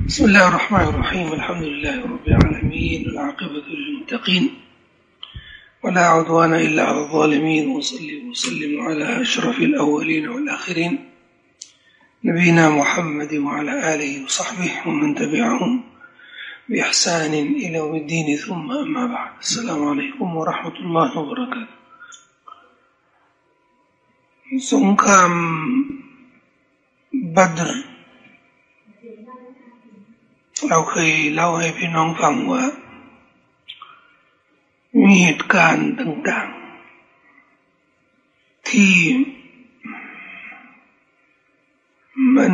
بسم الله الرحمن الرحيم الحمد لله رب العالمين والعاقبة للمتقين ولا عدوان إلا على الظالمين وصلي وسلم على أشرف الأولين والآخرين نبينا محمد وعلى آله وصحبه ومن تبعهم بإحسان إلى يوم الدين ثم أما بعد السلام عليكم ورحمة الله وبركاته สงครามบัดร เราเคยเล่าให้พี่น้องฟังว่า มีเหตุการณ์ต่าง ๆ ที่มัน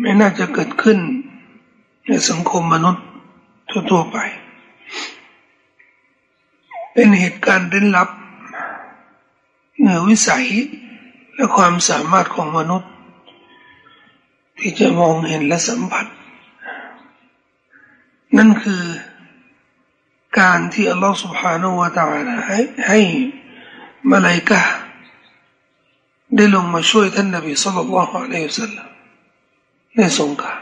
ไม่น่าจะเกิดขึ้นในสังคมมนุษย์ทั่วๆไป เป็นเหตุการณ์เร้นลับเหนือวิสัยและความสามารถของมนุษย์ ที่จะมองเห็นและสัมผัส นั่นคือการที่อัลลอฮฺ سبحانه และ تعالى ให้ให้มาลายกะได้ลงมาช่วยท่านนบีสัลลัลลอฮุอะลัยฮิวสัลลัมในสงคราม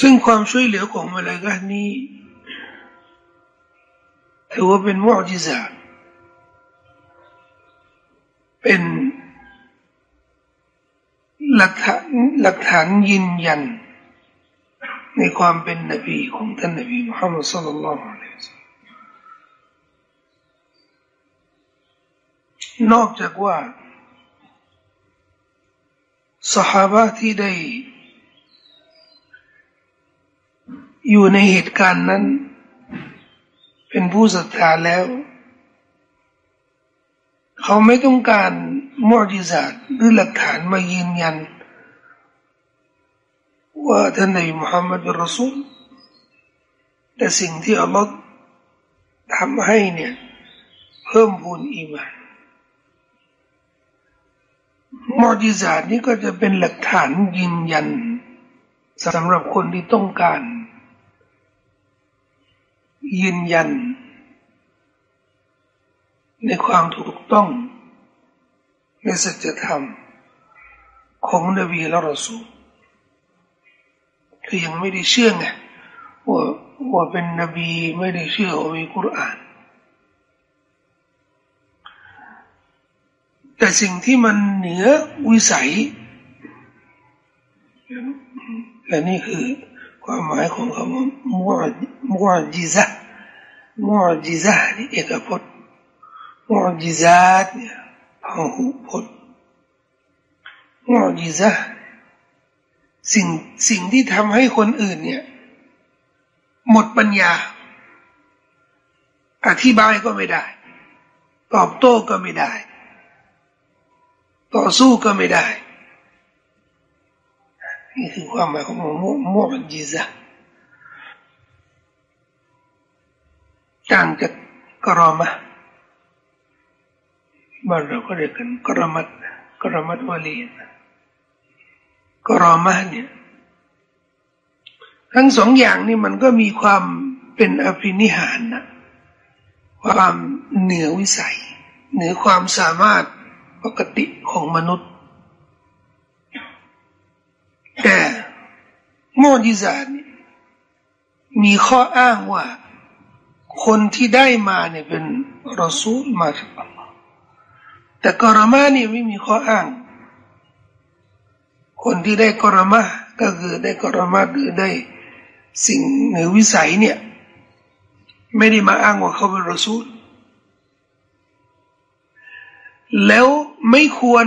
ซึ่งความช่วยเหลือของมาลายกะนี้ถือว่าเป็นมุอจิซาเป็นหลักฐานหลักฐานยืนยัน ในความเป็นนบีของท่านนบีมุฮัมมัดสุลลัลลอฮุอะลัยฮิลลัมนอกจากว่าสหายที่ได้อยู่ในเหตุการณ์นั้น เป็นผู้ศรัทธาแล้ว เขาไม่ต้องการมอจิซาหรือหลักฐานมายืนยัน ว่าท่านนมุฮัมมัดเป็นรอซูลแต่สิ่งที่อัลลอฮ์ทำให้เนี่ยเพิ่มพูนอีมานมอจิซานี้ก็จะเป็นหลักฐานยืนยันสำหรับคนที่ต้องการ ยืนยัน ในความถูกต้อง ในสัจธรรม ของนบีและรอสูล คือยังไม่ได้เชื่อไงว่าว่าเป็นนบีไม่ได้เชื่อว่ามีกุรอาน แต่สิ่งที่มันเหนือวิสัย และนี่คือความหมายของคำว่ามัวมัวจิซะมัวจิซะนี่เอกพจน์มัวจิซาตเนี่ยพหูพจน์มัวจิซะ สิ่งสิ่งที่ทำให้คนอื่นเนี่ย หมดปัญญา อธิบายก็ไม่ได้ ตอบโต้ก็ไม่ได้ ต่อสู้ก็ไม่ได้นี่คือความหมายของมุมุจิซะต่างจากกรอมะบ้านเราก็เรียกกันกรมัดกรมัดวลี กรอมะเนี่ย ทั้งสองอย่างนี่มันก็มีความเป็นอภินิหารนะความเหนือวิสัย เหนือความสามารถปกติของมนุษย์ แต่โมดิซานี่มีข้ออ้างว่า คนที่ได้มาเนี่ยเป็นรอซูลมาจากอัลลอฮ์แต่กรมาเนี่ยไม่มีข้ออ้าง คนที่ได้กรมาก็คือได้กรมาหรือได้สิ่งเหนือวิสัยเนี่ย ไม่ได้มาอ้างว่าเขาเป็นรอซูลแล้วไม่ควร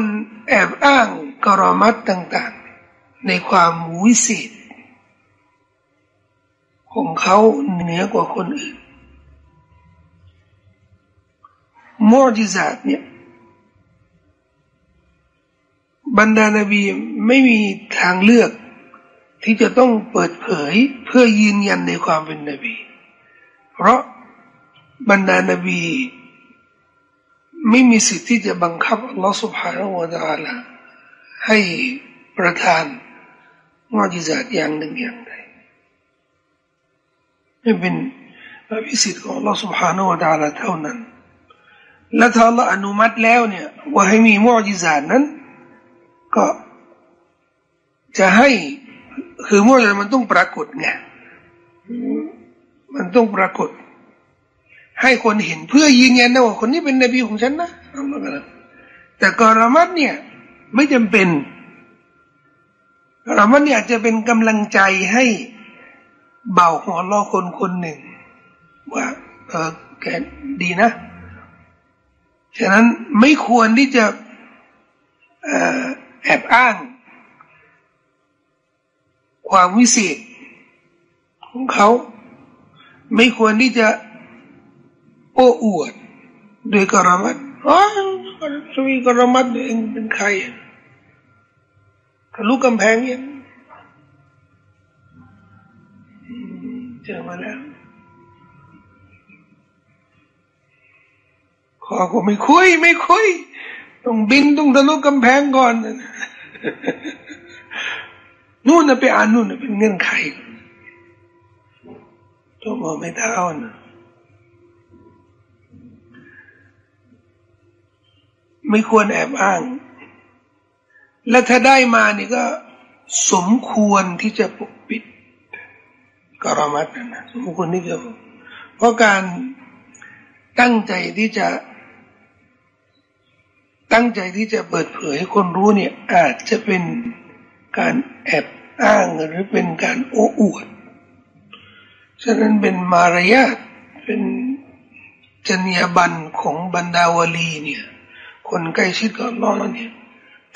แอบอ้างกรมัดต่างๆ ในความวิเศษของเขาเหนือกว่าคนอื่นมอจิซาตเนี่ย บรรดานบีไม่มีทางเลือกที่จะต้องเปิดเผยเพื่อยืนยันในความเป็นนบี เพราะบรรดานบีไม่มีสิทธิ์ที่จะบังคับอัลลอฮฺ سبحانه และ تعالى ให้ประทานมอจิซาตอย่างหนึ่งอย่างใดไม่เป็นพระพิสิทธิ์ของอัลลอฮฺ سبحانه และ تعالى เท่านั้น และถ้าอัลลอฮฺอนุมัติแล้วเนี่ยว่าให้มีมอจิซาตนั้น ก็จะให้คือมุสลิมมันต้องปรากฏไงมันต้องปรากฏ ให้คนเห็นเพื่อยืนยันนะว่าคนนี้เป็นนบีของฉันนะแต่กรมัดเนี่ย ไม่จำเป็นกรมัดเนี่ยจะเป็นกำลังใจให้เบาหัวล้อคนคนหนึ่ง ว่าเออแกดีนะ ฉะนั้นไม่ควรที่จะ แอบอ้าง ความวิเศษของเขา ไม่ควรที่จะโอ้อวดโดยกรมัดอ๋อสวีกรมัดเองเป็นใครทะลุกำแพงยังเจอมาแล้วขอก็ไม่คุย ไม่คุย ต้องบินต้องทะลุกำแพงก่อนนู่นนะไปอ่านนู่นนะเป็นเงื่อนไขตัวบอกไม่เท่านะไม่ควรแอบอ้าง และถ้าได้มานี่ก็ สมควรที่จะปกปิดกรมัดนะสมควรที่จะเพราะการตั้งใจที่จะ ตั้งใจที่จะเปิดเผยให้คนรู้เนี่ยอาจจะเป็นการแอบอ้างหรือเป็นการโอ้อวด ฉะนั้นเป็นมารยาทเป็นจรรยาบรรณของบรรดาวลีเนี่ย คนใกล้ชิดกับลอเนี่ย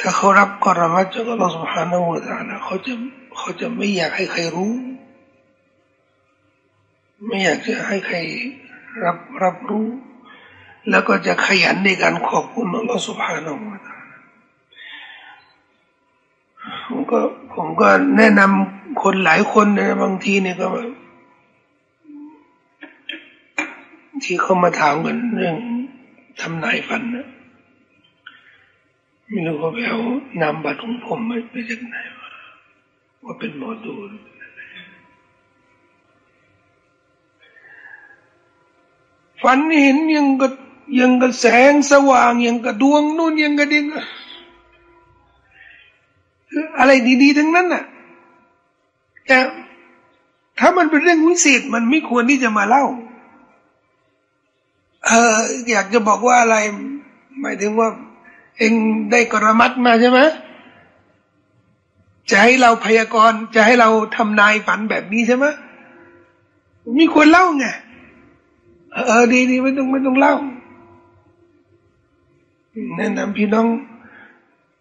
ถ้าเขารับกรมัตจากอัลลอฮฺสุบฮานาอูตานะเขาจะเขาจะไม่อยากให้ใครรู้ ไม่อยากจะให้ใครรับรับรู้ แล้วก็จะขยันในการขอบคุณอัลลอฮฺสุบฮานาอูผมก็ผมก็แนะนำคนหลายคนนะบางทีเนี่ยก็ที่เขามาถามกันเรื่องทำนายฟันนะไม่รู้ว่าไปเอานำบัตรของผมไปจากไหนว่าเป็นหมอดูฝันเห็นยังก็ ยังก็แสงสว่างยังก็ดวงนู่นยังก็ดิ้งอะไรดีๆทั้งนั้นน่ะ แต่ถ้ามันเป็นเรื่องวิเศษมันไม่ควรที่จะมาเล่า เอออยากจะบอกว่าอะไร หมายถึงว่า เองได้กรมัดมาใช่ไหมจะให้เราพยากรณ์จะให้เราทำนายฝันแบบนี้ใช่ไหมมีควรเล่าไงเออดีดีไม่ต้องไม่ต้องเล่า แนะนำพี่น้อง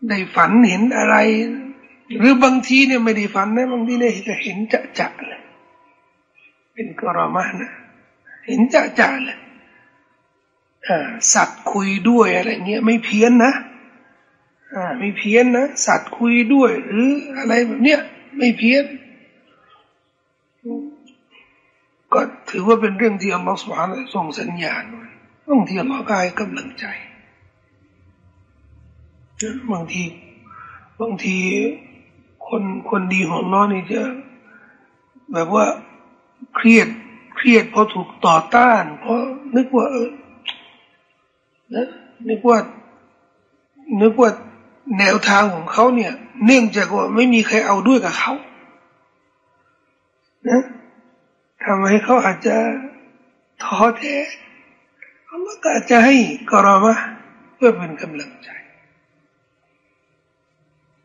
ได้ฝันเห็นอะไร หรือบางทีเนี่ยไม่ได้ฝันนะบางทีเนี่ยจะเห็นจะจะเลยเป็นกรมานะเห็นจะจะเลยสัตว์คุยด้วยอะไรเงี้ยไม่เพี้ยนนะไม่เพี้ยนนะสัตว์คุยด้วย หรืออะไรแบบเนี้ยไม่เพี้ยน ก็ถือว่าเป็นเรื่องที่อัลลอฮฺสุบฮานส่งสัญญาณไว้บางทีอัลลอฮฺก็ให้กำลังใจ บางทีบางทีคนคนดีของน้องนี่จะแบบว่าเครียดเครียดเพราะถูกต่อต้าน เพราะนึกว่าเออนะนึกว่านึกว่าแนวทางของเขาเนี่ย เนื่องจากว่าไม่มีใครเอาด้วยกับเขานะทำให้เขาอาจจะท้อแท้เขาก็อาจจะให้กรมะเพื่อเป็นกำลังใจ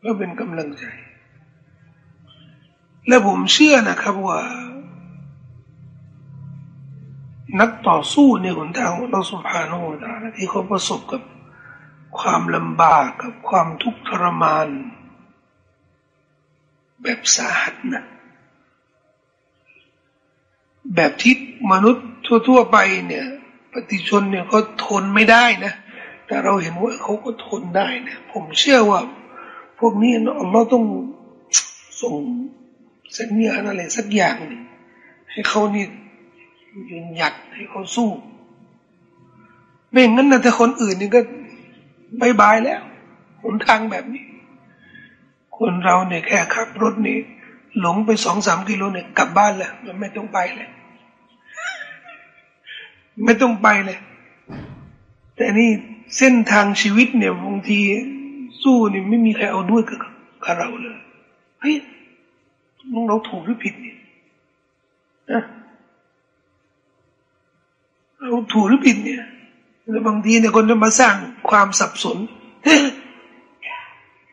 ก็เป็นกำลังใจ และผมเชื่อนะครับว่า นักต่อสู้ในหนทางของเราสุภาโนตาที่เขาประสบกับความลำบากกับความทุกข์ทรมาน แบบสาหัสนะแบบที่มนุษย์ทั่ว ๆ ไปเนี่ย ปฏิชนเนี่ยเขาทนไม่ได้นะ แต่เราเห็นว่าเขาก็ทนได้นะ ผมเชื่อว่า พวกนี้อัลลอฮ์ต้องส่งสัญญาณอะไรสักอย่างนึงให้เขานี่ยืนหยัดให้เขาสู้ ไม่งั้นนะแต่คนอื่นนี่ก็บายบายแล้วหนทางแบบนี้ คนเราเนี่ยแค่ขับรถนี่หลงไปสองสามกิโลเนี่ยกลับบ้านแล้วมันไม่ต้องไปเลย ไม่ต้องไปเลย แต่นี่เส้นทางชีวิตเนี่ยบางที สู้นี่ไม่มีใครเอาด้วยกับกับเราเลยเฮ้ยน้องเราถูกหรือผิดเนี่ยนะเราถูกหรือผิดเนี่ยแล้วบางทีเนี่ยคนจะมาสร้างความสับสน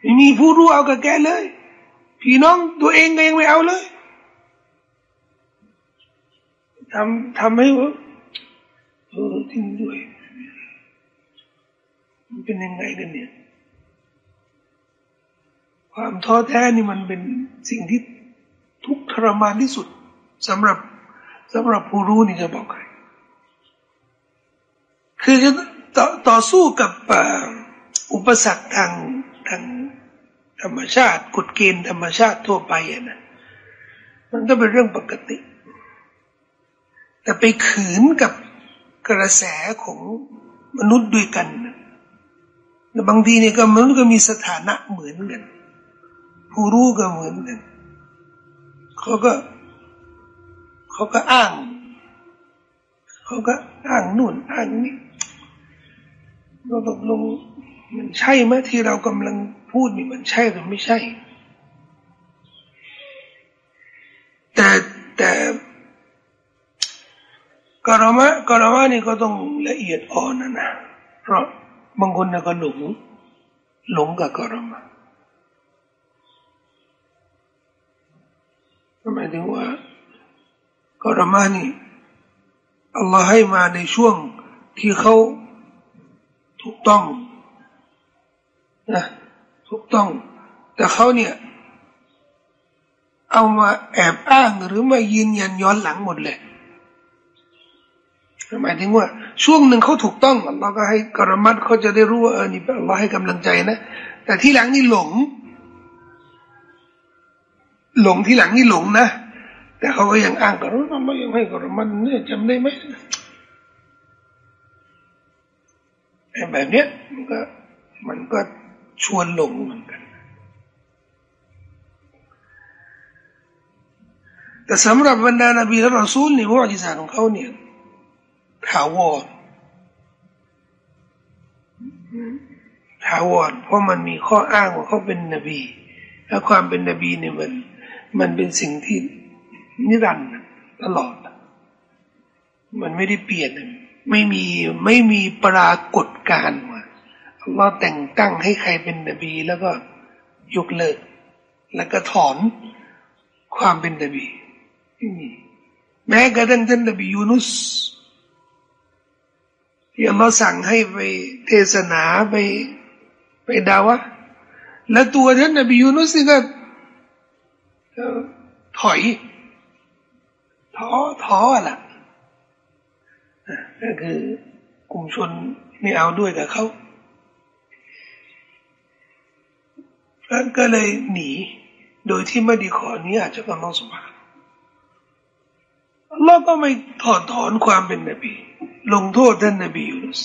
ไม่มีผู้รู้เอากับแกเลย พี่น้องตัวเองก็ยังไม่เอาเลยทำทำให้ว่าเออทิ้งด้วยมันเป็นยังไงกันเนี่ย ความท้อแท้นี่มันเป็นสิ่งที่ทุกทรมานที่สุดสำหรับสำหรับผู้รู้นี่จะบอกใครคือจะต่อต่อสู้กับอุปสรรคทางทางธรรมชาติกฎเกณฑ์ธรรมชาติทั่วไปนะมันก็เป็นเรื่องปกติ แต่ไปขืนกับกระแสของมนุษย์ด้วยกัน บางทีเนี่ยก็มนุษย์ก็มีสถานะเหมือนกัน ผู้รู้ก็เหมือนกันเขาก็เขาก็อ้างเขาก็อ้างนู่นอ้างนี่เราตกลงมันใช่ไหมที่เรากำลังพูดนี่มันใช่หรือไม่ใช่ แต่แต่กรมะกรมะนี่ก็ต้องละเอียดอ่อนนะนะเพราะบางคนก็หลงหลงกับกรมะ หมายถึงว่ากรมะนี่อัลลอฮ์ให้มาในช่วงที่เขาถูกต้องนะถูกต้อง แต่เขาเนี่ยเอามาแอบอ้างหรือมายืนยันย้อนหลังหมดเลยหมายถึงว่า ช่วงหนึ่งเขาถูกต้องเราก็ให้กรมัดเขาจะได้รู้ว่าเออนี่เราให้กำลังใจนะ แต่ที่หลังนี่หลง หลงที่หลังนี่หลงนะ แต่เขาก็ยังอ้างกันว่าเรายังให้กรมัดเนี่ยจำได้ไหมแบบเนี้ยมันก็มันก็ชวนหลงเหมือนกัน แต่สำหรับบรรดานบีและรอซูลในมุอจิซาของเขาเนี่ยถาวรถาวรเพราะมันมีข้ออ้างว่าเขาเป็นนบี และความเป็นนบีเนี่ยมัน มันเป็นสิ่งที่นิรันดร์ตลอด มันไม่ได้เปลี่ยน ไม่มีไม่มีปรากฏการณ์ว่าเราแต่งตั้งให้ใครเป็นนบี แล้วก็ยกเลิก แล้วก็ถอนความเป็นนบีไม่มีแม้กระทั่งท่านนบียูนุสที่อัลลอฮ์สั่งให้ไปเทศนาไปไปดาวะแล้วตัวท่านนบียูนุสนี่ก็ ถอยท้อท้อละก็คือกลุ่มชนไม่เอาด้วยกับเขาแล้วก็เลยหนี โดยที่ไม่ได้ขอนี้อาจจะกำลังสมานเราก็ไม่ถอดถอนความเป็นนบี ลงโทษท่านนบียูนุส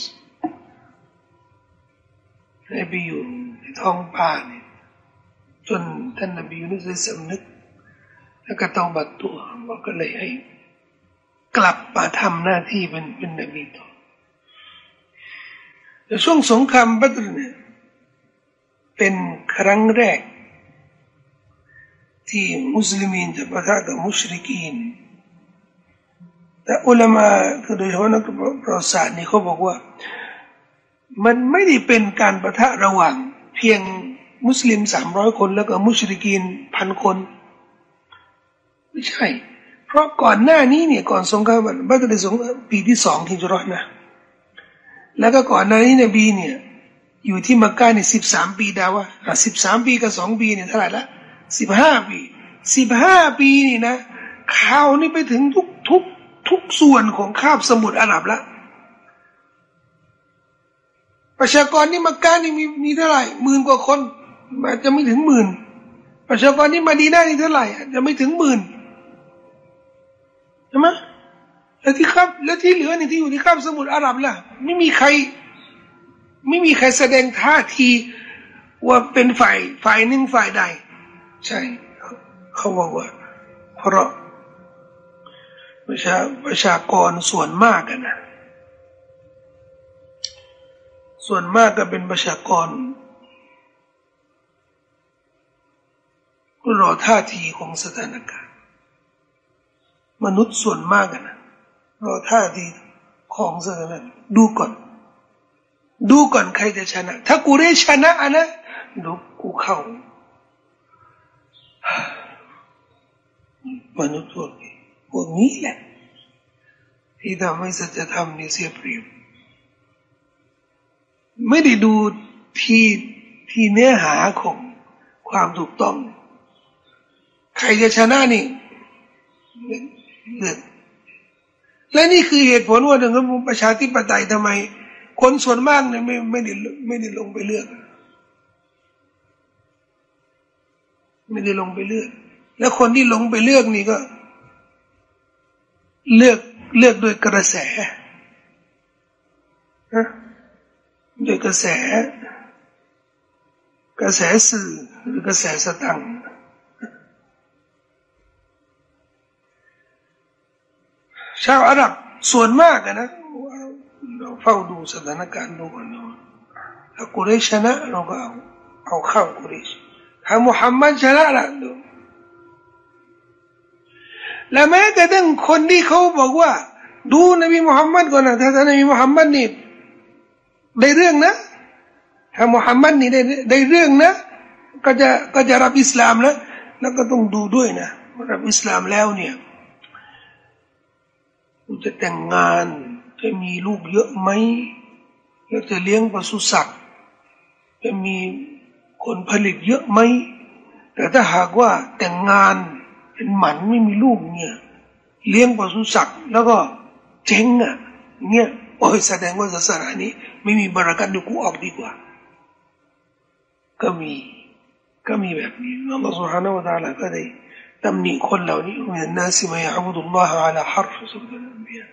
นบีอยู่ในท้องป่าเนี่ยจนท่านนบียูนุสได้สำนึก แล้วก็ต้องบัดตัวเราก็เลยให้กลับมาทำหน้าที่เป็นเป็นนบีต่อแต่ช่วงสงครามบัตรเนี่ยเป็นครั้งแรก ที่มุสลิมจะปะทะกับมุชริกีนแต่อุลามะคือโดยเฉพาะนักประวัติศาสตร์นี่เขาบอกว่า มันไม่ได้เป็นการประทะระหว่าง เพียงมุสลิมสามร้อยคน แล้วก็มุชริกีนพันคน ไม่ใช่ เพราะก่อนหน้านี้เนี่ยก่อนสงครามบัตรสงปีที่สองที่จุรอดนะ แล้วก็ก่อนหน้านี้นบีเนี่ยอยู่ที่มักกะเนี่ยสิบสามปีดาวะสิบสามปีกับสองปีเนี่ยเท่าไหร่ละสิบห้าปีสิบห้าปีนี่นะข่าวนี่ไปถึงทุกทุกทุกส่วนของคาบสมุทรอาหรับละประชากรนี่มักกะนี่มีมีเท่าไหร่หมื่นกว่าคนอาจจะไม่ถึงหมื่นประชากรนี่มาดีน่านี่เท่าไหร่จะไม่ถึงหมื่น ช่ไหมแล้วที่ครับ แล้วที่เหลือนี่ที่อยู่ที่ข้ามสมุทรอาหรับล่ะ ไม่มีใคร ไม่มีใครแสดงท่าทีว่าเป็นฝ่ายฝ่ายหนึ่งฝ่ายใด ใช่เขาบอกว่า เพราะประชาประชากรส่วนมากกันนะส่วนมากก็เป็นประชากรรอท่าทีของสถานการณ์ มนุษย์ส่วนมากนะรอท่าทีของเสถานดูก่อน ดูก่อนใครจะชนะ ถ้ากูได้ชนะอะนะดูกูเข้ามนุษย์พวกนี้พวกนี้แหละที่ทำให้สัจธรรมนี่เสียเปรียบไม่ได้ดูที่ที่เนื้อหาของความถูกต้อง ใครจะชนะนี่ และนี่คือเหตุผลว่าถึงประชาธิปไตยทำไม คนส่วนมากเนี่ยไม่ไม่ได้ไม่ได้ลงไปเลือก ไม่ได้ลงไปเลือก แล้วคนที่ลงไปเลือกนี่ก็ เลือกเลือกโดยกระแสโดยกระแส กระแสสื่อหรือกระแสสตังค์ ชาวอาหรับส่วนมากนะเราเฝ้าดูสถานการณ์ดูกันเนาะถ้ากุเรชนะเราก็เอาเอาเข้ากุเรชถ้ามุฮัมมัดชนะละดูและแม้กระทั่งคนที่เขาบอกว่า ดูนบีมุฮัมมัดก่อนนะถ้านบีมุฮัมมัดนี่ได้เรื่องนะ ถ้ามุฮัมมัดนี่ได้ได้เรื่องนะ ก็จะก็จะรับอิสลามแล้วแล้วก็ต้องดูด้วยนะรับอิสลามแล้วเนี่ย กูจะแต่งงาน จะมีลูกเยอะไหม แล้วจะเลี้ยงปศุสัตว์ จะมีคนผลิตเยอะไหม แต่ถ้าหากว่าแต่งงานเป็นหมันไม่มีลูกเนี่ย เลี้ยงปศุสัตว์แล้วก็เจ๊งอะ เนี่ยโอ้ยแสดงว่าศาสนานี้ ไม่มีบรารักัตดูกูออกดีกว่า ก็มี ก็มีแบบนี้อัลลอฮฺสุฮาห์นะวะตาลาก็ได้ สมายับุดุลลอฮฺ على حرف سورة الأنبياء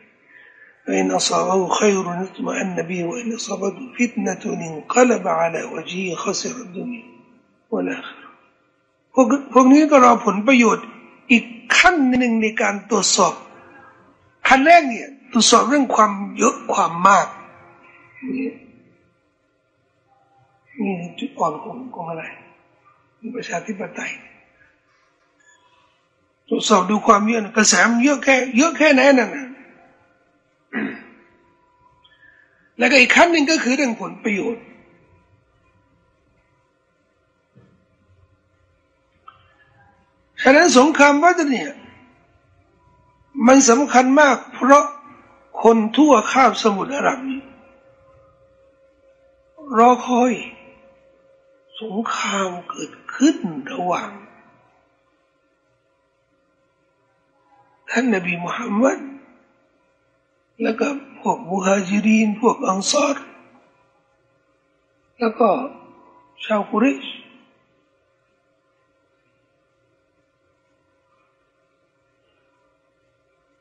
فإن أصابه خير اطمأن به وإن أصابته فتنة انقلب على وجهه خسر الدنيا والآخرة พวกพวกนี้ก็รอผลประโยชน์อีกขั้นหนึ่งในการตรวจสอบขั้นแรกเนี่ยตรวจสอบเรื่องความเยอะความมากนี่จุดอ่อนของของอะไรประชาธิปไตย ตรวจสอบดูความเยอะกระแสมันเยอะแค่เยอะแค่ไหนนั่นนะแล้วก็อีกขั้นหนึ่งก็คือเรื่องผลประโยชน์ ฉะนั้นสงครามวัดเนี่ย มันสำคัญมาก เพราะคนทั่วข้ามสมุทรอาหรับรอคอย สงครามเกิดขึ้นระหว่าง ท่านนบีมุฮัมมัดแล้วก็พวกมุฮัจิรินพวกอังซอรแล้วก็ชาวกุริช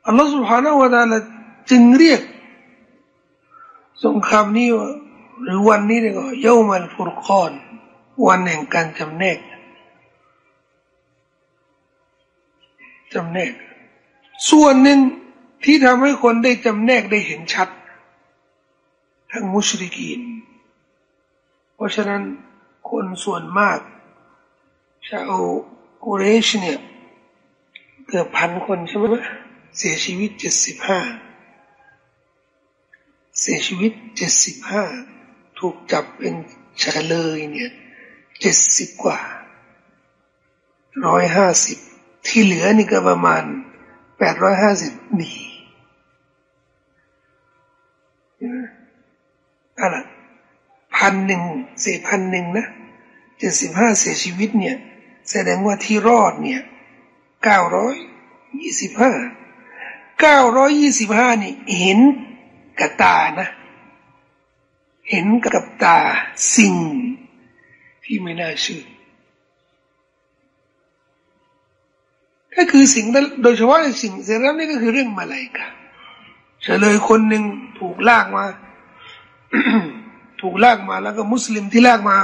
อัลลอฮฺ سبحانه และ تعالى จึงเรียกสงครามนี้หรือวันนี้เรียกว่าเยามัลฟุรกอนวันแห่งการจำแนกจำแนก ส่วนหนึ่งที่ทำให้คนได้จำแนกได้เห็นชัด ทั้งมุชริกีน เพราะฉะนั้นคนส่วนมาก ชาวกุเรชเนี่ย เกือบพันคนใช่ไหมเสียชีวิตเจ็ดสิบห้าเสียชีวิตเจ็ดสิบห้าถูกจับเป็นเฉลยเนี่ยเจ็ดสิบกว่าร้อยห้าสิบที่เหลือนี่ก็ประมาณ แปดร้อยห้าสิบหนีอะไรพันหนึ่งเสียพันหนึ่งนะเจ็ดสิบห้าเสียชีวิตเนี่ย แสดงว่าที่รอดเนี่ยเก้าร้อยยี่สิบห้าเก้าร้อยยี่สิบห้านี่เห็นกับตานะ เห็นกับตาสิ่งที่ไม่น่าเชื่อ ก็คือสิ่งนั้นโดยเฉพาะในสิ่งเสร็จแล้วนี่ก็คือเรื่องมาลายกาเฉลยคนหนึ่งถูกลากมา ถูกลากมาแล้วก็มุสลิมที่ลากมา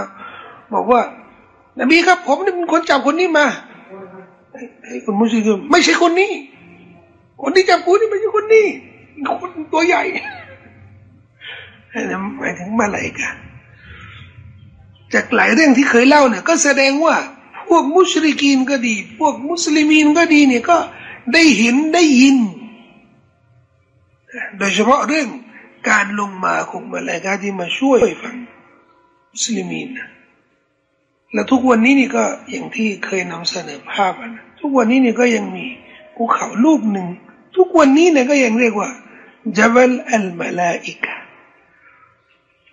บอกว่านบีครับ ผมนี่เป็นคนจับคนนี้มาไอ้คนมุสลิมไม่ใช่คนนี้ คนที่จับกูนี่ไม่ใช่คนนี้คนตัวใหญ่หมายถึงมาลายกาจากหลายเรื่องที่เคยเล่าเนี่ย ก็แสดงว่า พวกมุชริกีนก็ดี พวกมุสลิมีนก็ดีเนี่ยก็ได้เห็นได้ยิน โดยเฉพาะเรื่องการลงมาของมาลายกาที่มาช่วยฟังมุสลิมีนนะแล้วทุกวันนี้นี่ก็อย่างที่เคยนำเสนอภาพนะทุกวันนี้นี่ก็ยังมีภูเขาลูกหนึ่ง ทุกวันนี้เนี่ยก็ยังเรียกว่าจับลอัลมาลาอิกะ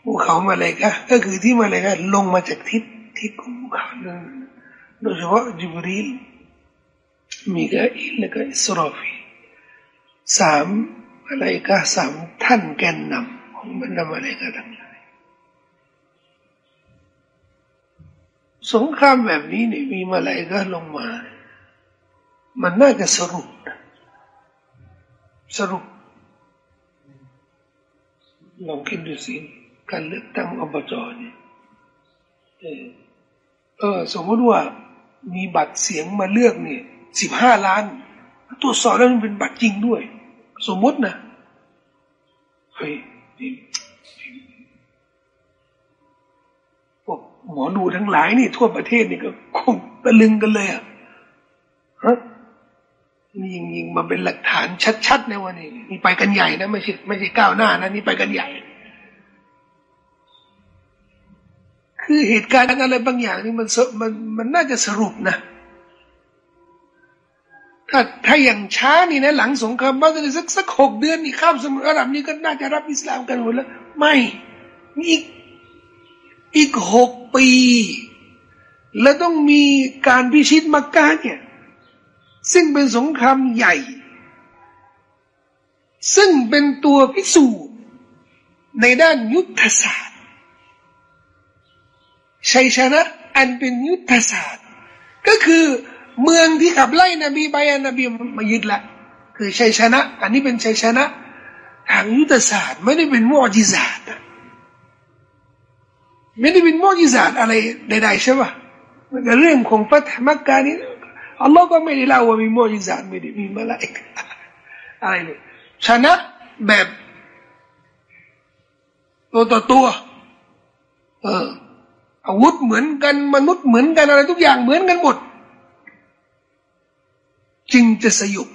ภูเขามาเลยกะก็คือที่มาเลยกะลงมาจากทิศทิศของภูเขานั้น โดยเฉพาะจิบรีลมีกาอิลและก็อิสราฟีสามอะไรก็สามท่านแกนนำของบรรดาอะไรก็ทั้งหลายสงครามแบบนี้เนี่ยมีมาอะไรก็ลงมา มันน่าจะสรุปสรุปลองคิดดูสิการเลือกตั้งอบจเนี่ยเออสมมติว่า มีบัตรเสียงมาเลือกเนี่ยสิบห้าล้าน ตรวจสอบแล้วมันเป็นบัตรจริงด้วย สมมตินะเฮ้ยพวกหมอดูทั้งหลายนี่ ทั่วประเทศนี่ก็คงตะลึงกันเลยอะฮะนี่ยิงยิงมาเป็นหลักฐานชัดๆในวันนี้นี่ไปกันใหญ่นะไม่ใช่ไม่ใช่ก้าวหน้านะนี่ไปกันใหญ่ คือเหตุการณ์อะไรบางอย่างนี่มันมันมันน่าจะสรุปนะ ถ้าถ้าอย่างช้านี่นะหลังสงครามบ้านสักสักหกเดือนนี่ข้ามสมุทรอาหรับนี่ก็น่าจะรับอิสลามกันหมดแล้ว ไม่อีกอีกหกปี แล้วต้องมีการพิชิตมักกะเนี่ยซึ่งเป็นสงครามใหญ่ ซึ่งเป็นตัวพิสูจน์ในด้านยุทธศาสตร์ ชัยชนะอันเป็นยุทธศาสตร์ ก็คือเมืองที่ขับไล่นบีไปนบีมายึดละ คือชัยชนะ อันนี้เป็นชัยชนะทางยุทธศาสตร์ ไม่ได้เป็นมอจิซาตไม่ได้เป็นมอจิซาต์อะไรใดๆใช่ปะเรื่องของฟัตมักกะนี่อัลลอฮ์ก็ไม่ได้เล่าว่ามีมอจิซาต์ไม่ได้มีมาลยกอะไรเลยชนะแบบตัวต่อตัว เออ อาวุธเหมือนกันมนุษย์เหมือนกันอะไรทุกอย่างเหมือนกันหมด จึงจะสยบ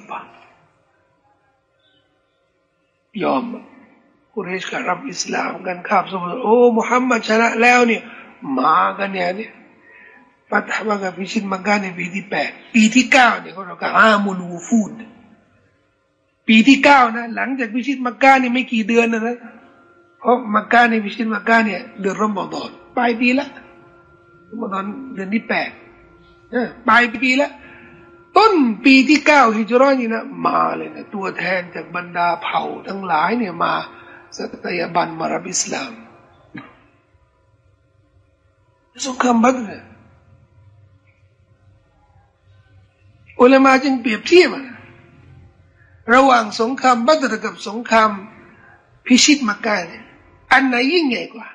ยอมกุเรชก็รับอิสลามกันข้ามสมุทรโอ้มุฮัมมัดชนะแล้วเนี่ยมากันเนี่ยเนี่ยปัตหมักับพิชิตมังกรในปีที่แปดปีที่เก้าเนี่ยเขาเรียกว่าอามุลูฟูดปีที่เก้านะ หลังจากพิชิตมังกรเนี่ยไม่กี่เดือนนะนะเพราะมังกรในพิชิตมังกรเนี่ยเดือนรอมฎอน ลายปีละรอมฎอนเดือนที่แปดปลายปีละต้นปีที่เก้าฮิจรันี่นะมาเลยนะตัวแทนจากบรรดาเผ่าทั้งหลายเนี่ยมาสัตยาบันมารับอิสลามสงครามบัตรเนี่ยอุลามาจึงเปรียบเทียบระหว่างสงครามบัตรกับสงครามพิชิตมักกะเนี่ยอันไหนยิ่งใหญ่กว่า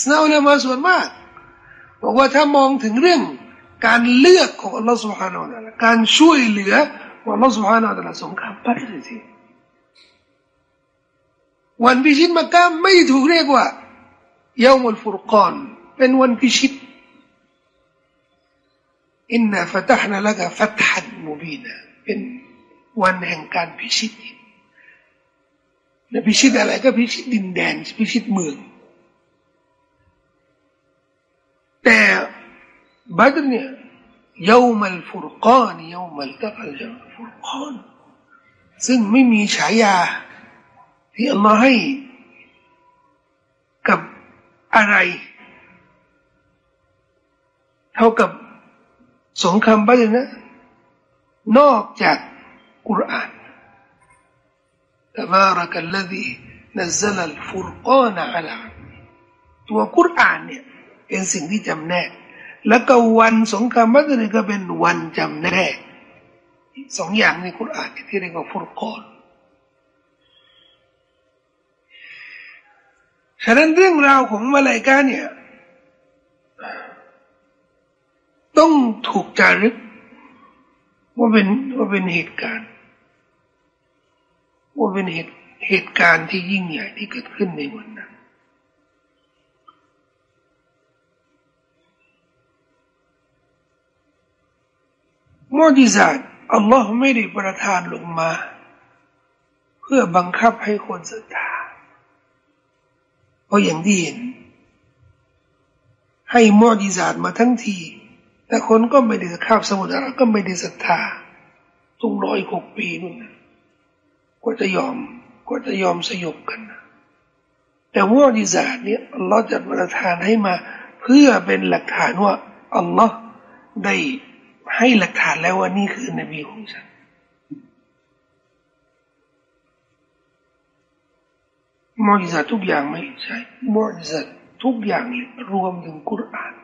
สนาอุลามาส่วนมากบอกว่าถ้ามองถึงเรื่องการเลือกของอัลลอฮฺสุบฮานาอัลลอฮการช่วยเหลือของอัลลอฮฺสุบฮานาอัลลอฮสงครามปัจจุบันวันพิชิตมักกะไม่ถูกเรียกว่าเยามุลฟุรกานเป็นวันพิชิตอินนาฟะตัฮนาละกะฟัตฮันมุบีนะเป็นวันแห่งการพิชิตและพิชิตอะไรก็พิชิตดินแดนพิชิตเมือง แต่บัดเนี่ยยามัลฟุรกานยามัลตะกัลจฟุรกานซึ่งไม่มีฉายาที่อัลลอฮ์ให้กับอะไร เท่ากับสงครามบัดนะนอกจากกุรอาน تبارك الذي نزل الفرقان على ตัวกุรอานเนี่ย เป็นสิ่งที่จำแนก แล้วก็วันสงครามบัตรก็เป็นวันจำแนกสองอย่างในคุรานที่เรียกว่าฟุรกอนฉะนั้นเรื่องราวของมาลายกาเนี่ย ต้องถูกจารึก ว่าเป็นว่าเป็นเหตุการณ์ ว่าเป็นเหตุเหตุการณ์ที่ยิ่งใหญ่ที่เกิดขึ้นในวันนั้น มุจิซาตอัลลอฮ์ไม่ได้ประทานลงมา เพื่อบังคับให้คนศรัทธาเพราะอย่างที่เห็น ให้มุจิซาตมาทั้งที แต่คนก็ไม่ได้ข้ามสมุทรก็ไม่ได้ศรัทธาต้งร้อยหกปีนู่นก็จะยอมก็จะยอมสยบกันนะแต่มุจิซาตเนี่ยอัลลอฮ์จะประทานให้มา เพื่อเป็นหลักฐานว่าอัลลอฮ์ได้ ให้หลักฐานแล้วว่านี่คือนบีของฉันมอจิซาทุกอย่างไม่ใช่มอจิซาทุกอย่างรวมถึงกุรอาน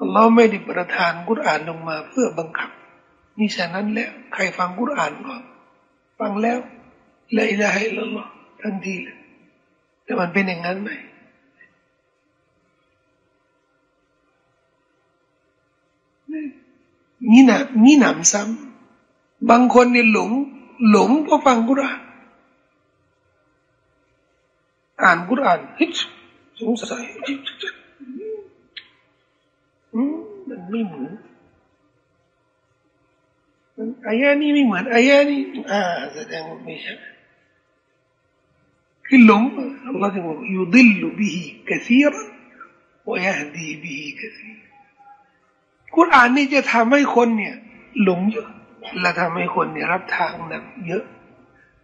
อัลลอฮ์ไม่ได้ประทานกุรอานลงมาเพื่อบังคับนี่ฉะนั้นแล้วใครฟังกุรอานก็ฟังแล้วละอิละฮะอิลลัลลอฮ์ทันทีเลยแต่มันเป็นอย่างนั้นไหม มีหนามีหนำซ้ำบางคนเนี่ยหลง หลงเพราะฟังกุรานอ่านกุรานฮิตสงสัยมันไม่เหมือนมันอายะนี้ไม่เหมือนอายะนี้อ่าแสดงว่าไม่ใช่คือหลงอัลลอฮฺจะบอกยุดิลบิฮิกะซีรันวะยฮดีบิฮิกะซี กุรอานนี่จะทำให้คนเนี่ยหลงเยอะและทำให้คนเนี่ยรับทางนำเยอะ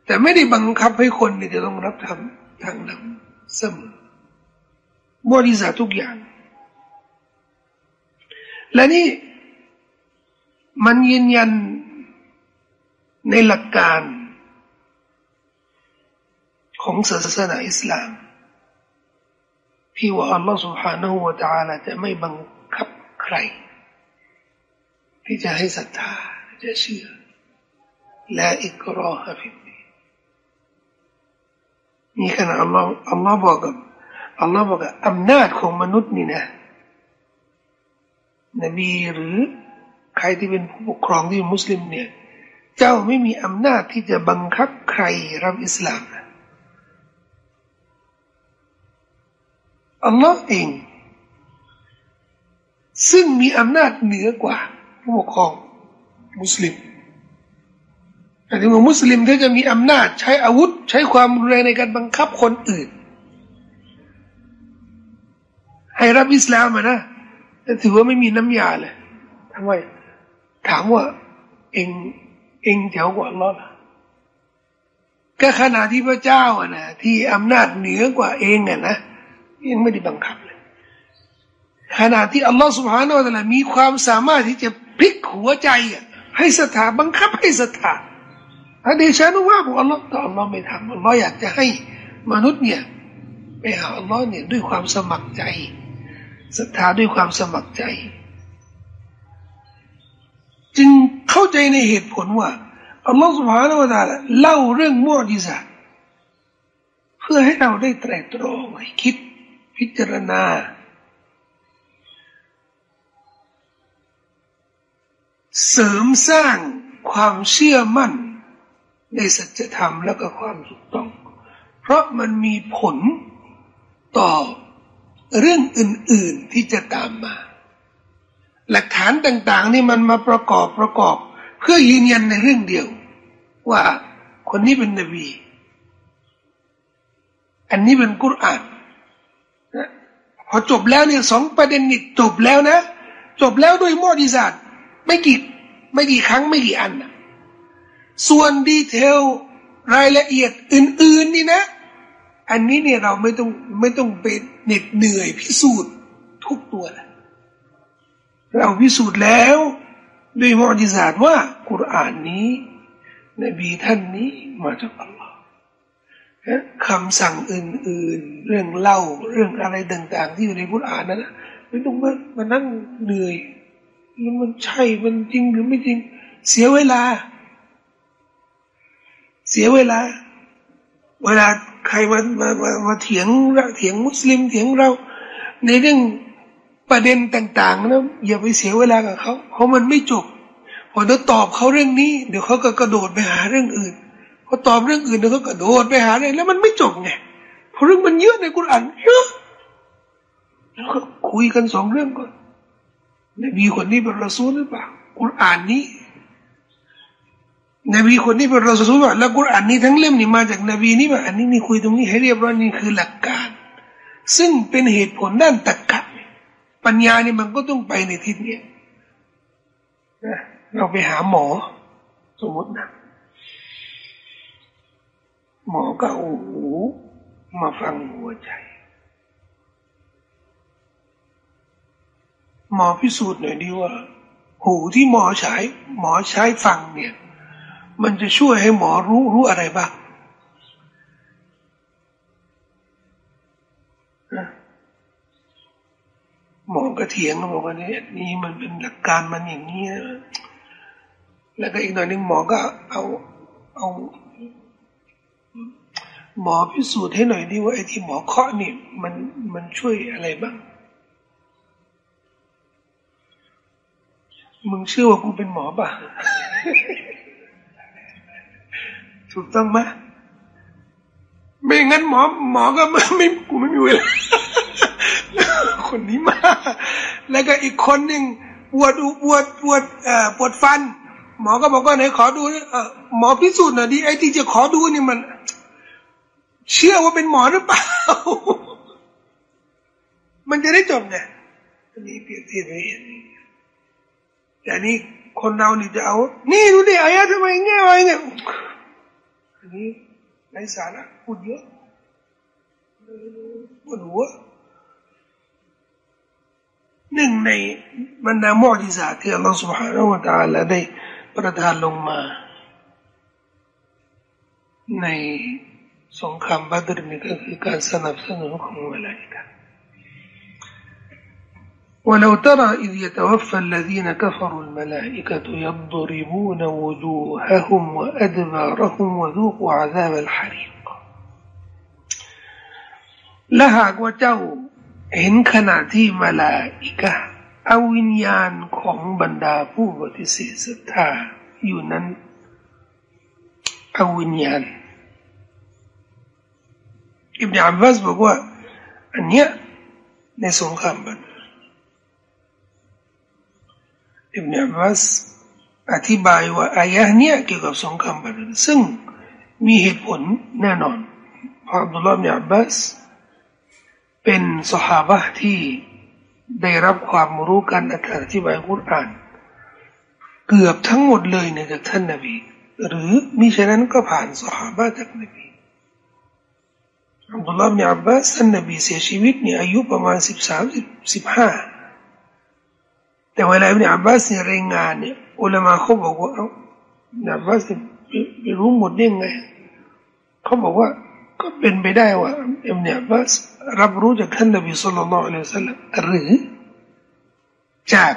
แต่ไม่ได้บังคับให้คนเนี่ยจะต้องรับทางทางนำเสมอบริษัททุกอย่าง และนี่มันยืนยันในหลักการ ของศาสนาอิสลาม ที่ว่าอัลลอฮฺ سبحانه และ تعالى จะไม่บังคับใคร ที่จะให้ศรัทธาจะเชื่อและอิกรอฮะฟิดนีนี่ขณะอัลลอฮ์อัลลอฮ์บอกกับอัลลอฮ์บอกกับอำนาจของมนุษย์นี่นะนบีหรือใครที่เป็นผู้ปกครองที่มุสลิมเนี่ย เจ้าไม่มีอำนาจที่จะบังคับใครรับอิสลามอัลลอฮ์เอง ซึ่งมีอำนาจเหนือกว่า ผู้ปกครองมุสลิมแต่ถึงว่ามุสลิมที่จะมีอำนาจ ใช้อาวุธ ใช้ความรุนแรงในการบังคับคนอื่น ให้รับอิสลามนะแต่ถือว่าไม่มีน้ำยาเลยทำไม ถามว่า เองเองแถวกว่าลลอล่ะก็ขณะที่พระเจ้าอะนะที่อำนาจเหนือกว่าเองอะนะยังไม่ได้บังคับเลยขณะที่อัลลอฮ์สุบฮานาอัลลอฮ์มีความสามารถที่จะ พลิกหัวใจอะให้ศรัทธาบังคับให้ศรัทธาถ้าเดชานุว่าของอัลลอฮ์ต่อัลลอฮ์ไม่ทำอัลลอฮ์อยากจะให้มนุษย์เนี่ยไปหาอัลลอฮ์เนี่ยด้วยความสมัครใจศรัทธาด้วยความสมัครใจ จึงเข้าใจในเหตุผลว่าอัลลอฮ์สุบฮานาอัลลอฮ์เล่าเรื่องมุอจิซาเพื่อให้เราได้ไตรตรองให้คิดพิจารณา เสริมสร้างความเชื่อมั่น ในสัจธรรมและก็ความถูกต้อง เพราะมันมีผลต่อเรื่องอื่น ๆที่จะตามมา หลักฐานต่าง ๆ นี่มันมาประกอบประกอบ เพื่อยืนยันในเรื่องเดียว ว่าคนนี้เป็นนบี อันนี้เป็นกุรอานพอจบแล้วเนี่ยสองประเด็นนี่จบแล้วนะ จบแล้วด้วยมอดิซาต ไม่กี่ไม่กี่ครั้งไม่กี่อันนะส่วนดีเทลรายละเอียดอื่น ๆ นี่นะ อันนี้เนี่ยเราไม่ต้องไม่ต้องไปเหน็ดเหนื่อยพิสูจน์ทุกตัวละเราพิสูจน์แล้ว ด้วยมอจิซาตว่ากุรานนี้ นบีท่านนี้มาจากอัลลอฮ์คำสั่งอื่น ๆ เรื่องเล่าเรื่องอะไรต่าง ๆ ที่อยู่ในกุรานนั้นไม่ต้องมามานั่งเหนื่อย มันใช่มันจริงหรือไม่จริง เสียเวลา เสียเวลา เวลาใครมามามามาเถียงเถียงมุสลิมเถียงเรา ในเรื่องประเด็นต่างๆนะอย่าไปเสียเวลากับเขาเพราะมันไม่จบพอเราตอบเขาเรื่องนี้ เดี๋ยวเขาก็กระโดดไปหาเรื่องอื่นพอตอบเรื่องอื่นเดี๋ยวเขากระโดดไปหาเรื่องแล้วมันไม่จบไงเพราะเรื่องมันเยอะในกุรอานเยอะแล้วก็คุยกันสองเรื่องก่อน นบีคนนี้เป็นรอซูลหรือเปล่ากุรอานนี้นบีคนนี้เป็นรอสูลแล้วกุรอานนี้ทั้งเล่มนี่มาจากนบีนี่มาอันนี้นี่คุยตรงนี้ให้เรียบร้อยนี่คือหลักการ ซึ่งเป็นเหตุผลด้านตรรกะปัญญานี่มันก็ต้องไปในทิศนี้นะเราไปหาหมอ สมมตินะหมอก็โอ้โหมาฟังหัวใจ หมอพิสูจน์หน่อยดีว่า หูที่หมอใช้ หมอใช้ฟังเนี่ย มันจะช่วยให้หมอรู้รู้อะไรบ้างหมอก็เถียงบอกว่านี่นี่มันเป็นหลักการมันอย่างนี้แล้วก็อีกหน่อยนึงหมอก็เอาเอาหมอพิสูจน์ให้หน่อยดิว่าไอ้ที่หมอเคาะนี่มันมันช่วยอะไรบ้าง มึงเชื่อว่ากูเป็นหมอป่ะ ถูกต้องไหมไม่งั้นหมอ หมอก็ไม่ไม่กูไม่มีเวลาคนนี้มา แล้วก็อีกคนหนึ่งปวดปวดปวดเอ่อปวดฟัน หมอก็บอกว่าไหนขอดูนี่หมอพิสูจน์หน่อยดิไอ้ที่จะขอดูนี่มัน เชื่อว่าเป็นหมอหรือเปล่า มันจะได้จบไงอันนี้เปรียบเทียบให้เห็น แต่นี่คนเรานี่จะเอา นี่ดูดิอายะทำไมแง่ไว้เนี่ยอันนี้ไร้สาระพูดเยอะปวดหัวหนึ่งในบรรดามอจิซาที่อัลลอฮฺ سبحانه และ تعالى ได้ประทานลงมา ในสงครามบัตรนี่ก็คือการสนับสนุนของมลาอิกะ ولو ترى إذ يتوفى الذين كفروا الملائكة يضربون وجوههم وأدبارهم وذوقوا عذاب الحريق และหากว่าเจ้าเห็นขณะที่มาลาอิกะเอาวิญญาณของบรรดาผู้ปฏิเสธศรัทธาอยู่นั้นเอาวิญญาณอิบนาอับบาสบอกว่าอันเนี้ยในสงครามบัต อิบนาอับบาสอธิบายว่าอายะเนี้ยเกี่ยวกับสงครามบัตซึ่งมีเหตุผลแน่นอนพระอับดุลลาห์อิบนาอับบาสเป็นสหายที่ได้รับความรู้การอธิบายกุรอาน เกือบทั้งหมดเลยในจากท่านนบีหรือมิฉะนั้นก็ผ่านสหายจากนบีอับดุลลาห์บินอับบาสท่านนบีเสียชีวิตเนี่ยอายุประมาณสิบสามสิบสิบห้า แต่เวลาอิบนอับบาสเนี่ยรายงานเนี่ยอุลามะเขาบอกว่าอาอิบนอับบาสไปรู้หมดได้ไงเขาบอกว่าก็เป็นไปได้ว่าอิบนอับบาสรับรู้จากท่านนบีสุลต่านละอัลลอฮฺสัลลัมหรือจาก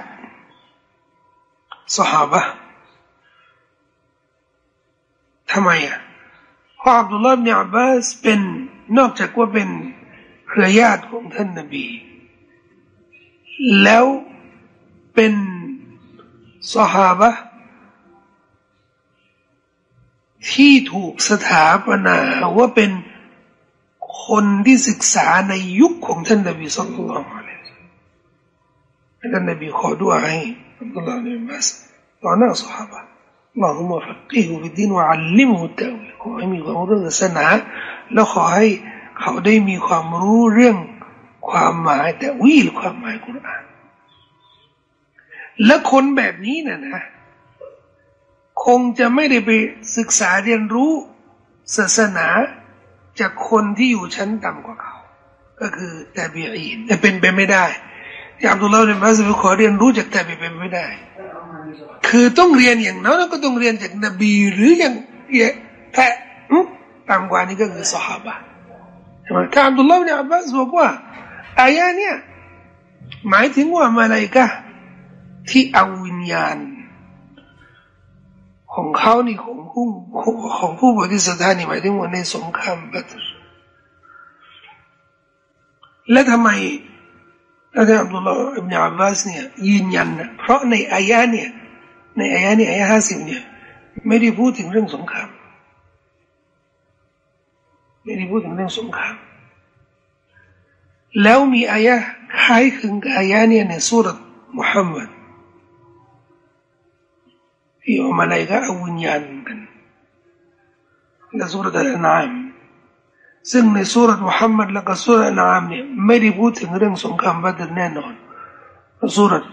สหายทำไมอะเพราะอับดุลลาห์บินอับบาสเป็นนอกจากว่าเป็นเครือญาติของท่านนบี แล้ว เป็นสหาบะที่ถูกสถาปนาว่าเป็นคนที่ศึกษาในยุคของท่านนบีสุลต่านอะลัท่านนบีขอด้วยให้อัลลอฮฺเนี่มัสตอนนั้นสหายอัลลอฮุมาฟักกิฮุฟิดดินวะอัลลิมุฮุตะวิขอให้มีความรู้ศาสนาแล้วขอให้เขาได้มีความรู้เรื่องความหมายแต่วิลความหมายกุรอาน และคนแบบนี้น่ะนะ คงจะไม่ได้ไปศึกษาเรียนรู้ศาสนาจากคนที่อยู่ชั้นต่ำกว่าเขา ก็คือแต่บีอีนแต่เป็นไปไม่ได้ที่อับดุลลาเนี่ยมาสขอเรียนรู้จากแต่เป็นไม่ได้ คือต้องเรียนอย่างนั้นก็ต้องเรียนจากนบีหรืออย่างแท้ต่ำกว่านี้ก็คือสหายใช่ไหมท่าอับดุลลาเนี่ยอับบาสบอกว่าอายะเนี่ยหมายถึงว่ามาอะไรกะ ที่เอาวิญญาณ ของเขานี่ของผู้ของผู้บริสุทธิ์นี่หมายถึงว่าในสงครามบัตรและทำไมอาจารย์อับดุลลาห์อิบนาอับบาสเนี่ยยืนยันนะเพราะในอายะเนี่ยในอายะเนี่ยอายะห้าสิบเนี่ยไม่ได้พูดถึงเรื่องสงครามไม่ได้พูดถึงเรื่องสงครามแล้วมีอายะคล้ายคลึงกับอายะเนี่ยในสุรษมุฮัมมัด ที่มาอะไรก็เอาวิญญาณกันและสุรษอัลนามซึ่งในสุรษมุฮัมมัดและก็สุรษ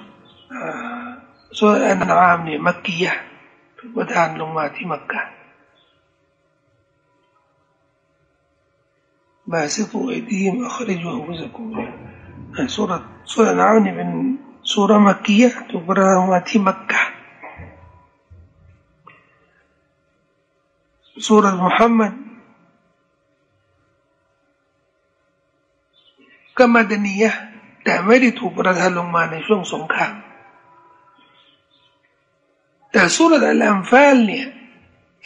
สงครามบัตรแน่นอนสุรษสุรษอัลนามเนี่ยมักกียะประทานลงมาที่มักกะบาสิตุไอดีมอัครจูฮุซกุมสุรสุรอัลนามเนี่ยเป็นสุรมักกียะถูกประทานลงมาที่มักกะสุรมุฮัมมัดก็มาดนียะแต่ไม่ได้ถูกประทานลงมาในช่วงสงครามแต่สุรอัลอัมฟาลเนี่ย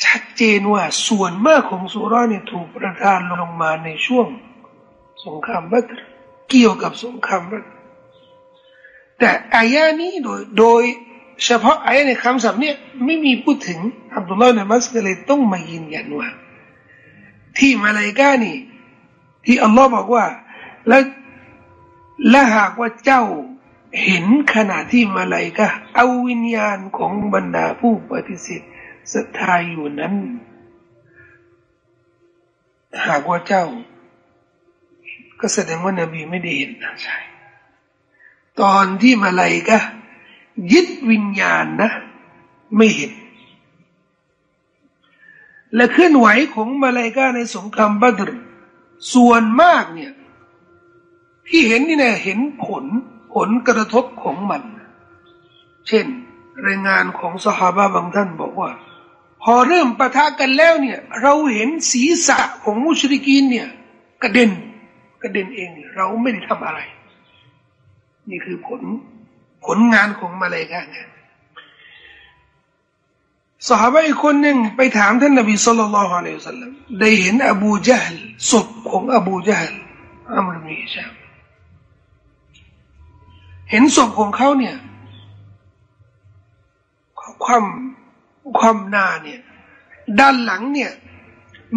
ชัดเจนว่าส่วนมากของสุราเนี่ยถูกประทานลงมาในช่วงสงครามบัตรเกี่ยวกับสงครามบัตรแต่อายานี้โดยโดย เฉพาะไอายะในคำศัพท์เนี่ยไม่มีพูดถึงอับดุลลาห์ในมัสก็เลยต้องมายืนยันว่าที่มาลายกานี่ ที่อัลลอฮ์บอกว่า แล้วและหากว่าเจ้าเห็นขณะที่มาลายกาเอาวิญญาณของบรรดาผู้ปฏิเสธศรัทธาอยู่นั้น หากว่าเจ้า ก็แสดงว่านบีไม่ได้เห็นนะใช่ตอนที่มาลายกา ยึดวิญญาณนะ ไม่เห็น และเคลื่อนไหวของมาลายกาในสงครามบัตรส่วนมากเนี่ย ที่เห็นนี่นะเห็นผลผลกระทบของมัน เช่น รายงานของสหายบางท่านบอกว่า พอเริ่มปะทะกันแล้วเนี่ย เราเห็นศีรษะของมุชริกีนเนี่ย กระเด็นกระเด็นเอง เราไม่ได้ทำอะไร นี่คือผล ผลงานของมาเลยกันเนี่ยสหายอีกคนหนึ่งไปถามท่านนบีสุลต่านละฮ์อะลัยฮิสลลัมได้เห็นอบูจาฮลศพของอบูจาฮลอัมรุบิชามเห็นศพของเขาเนี่ยความความหน้าเนี่ย ด้านหลังเนี่ย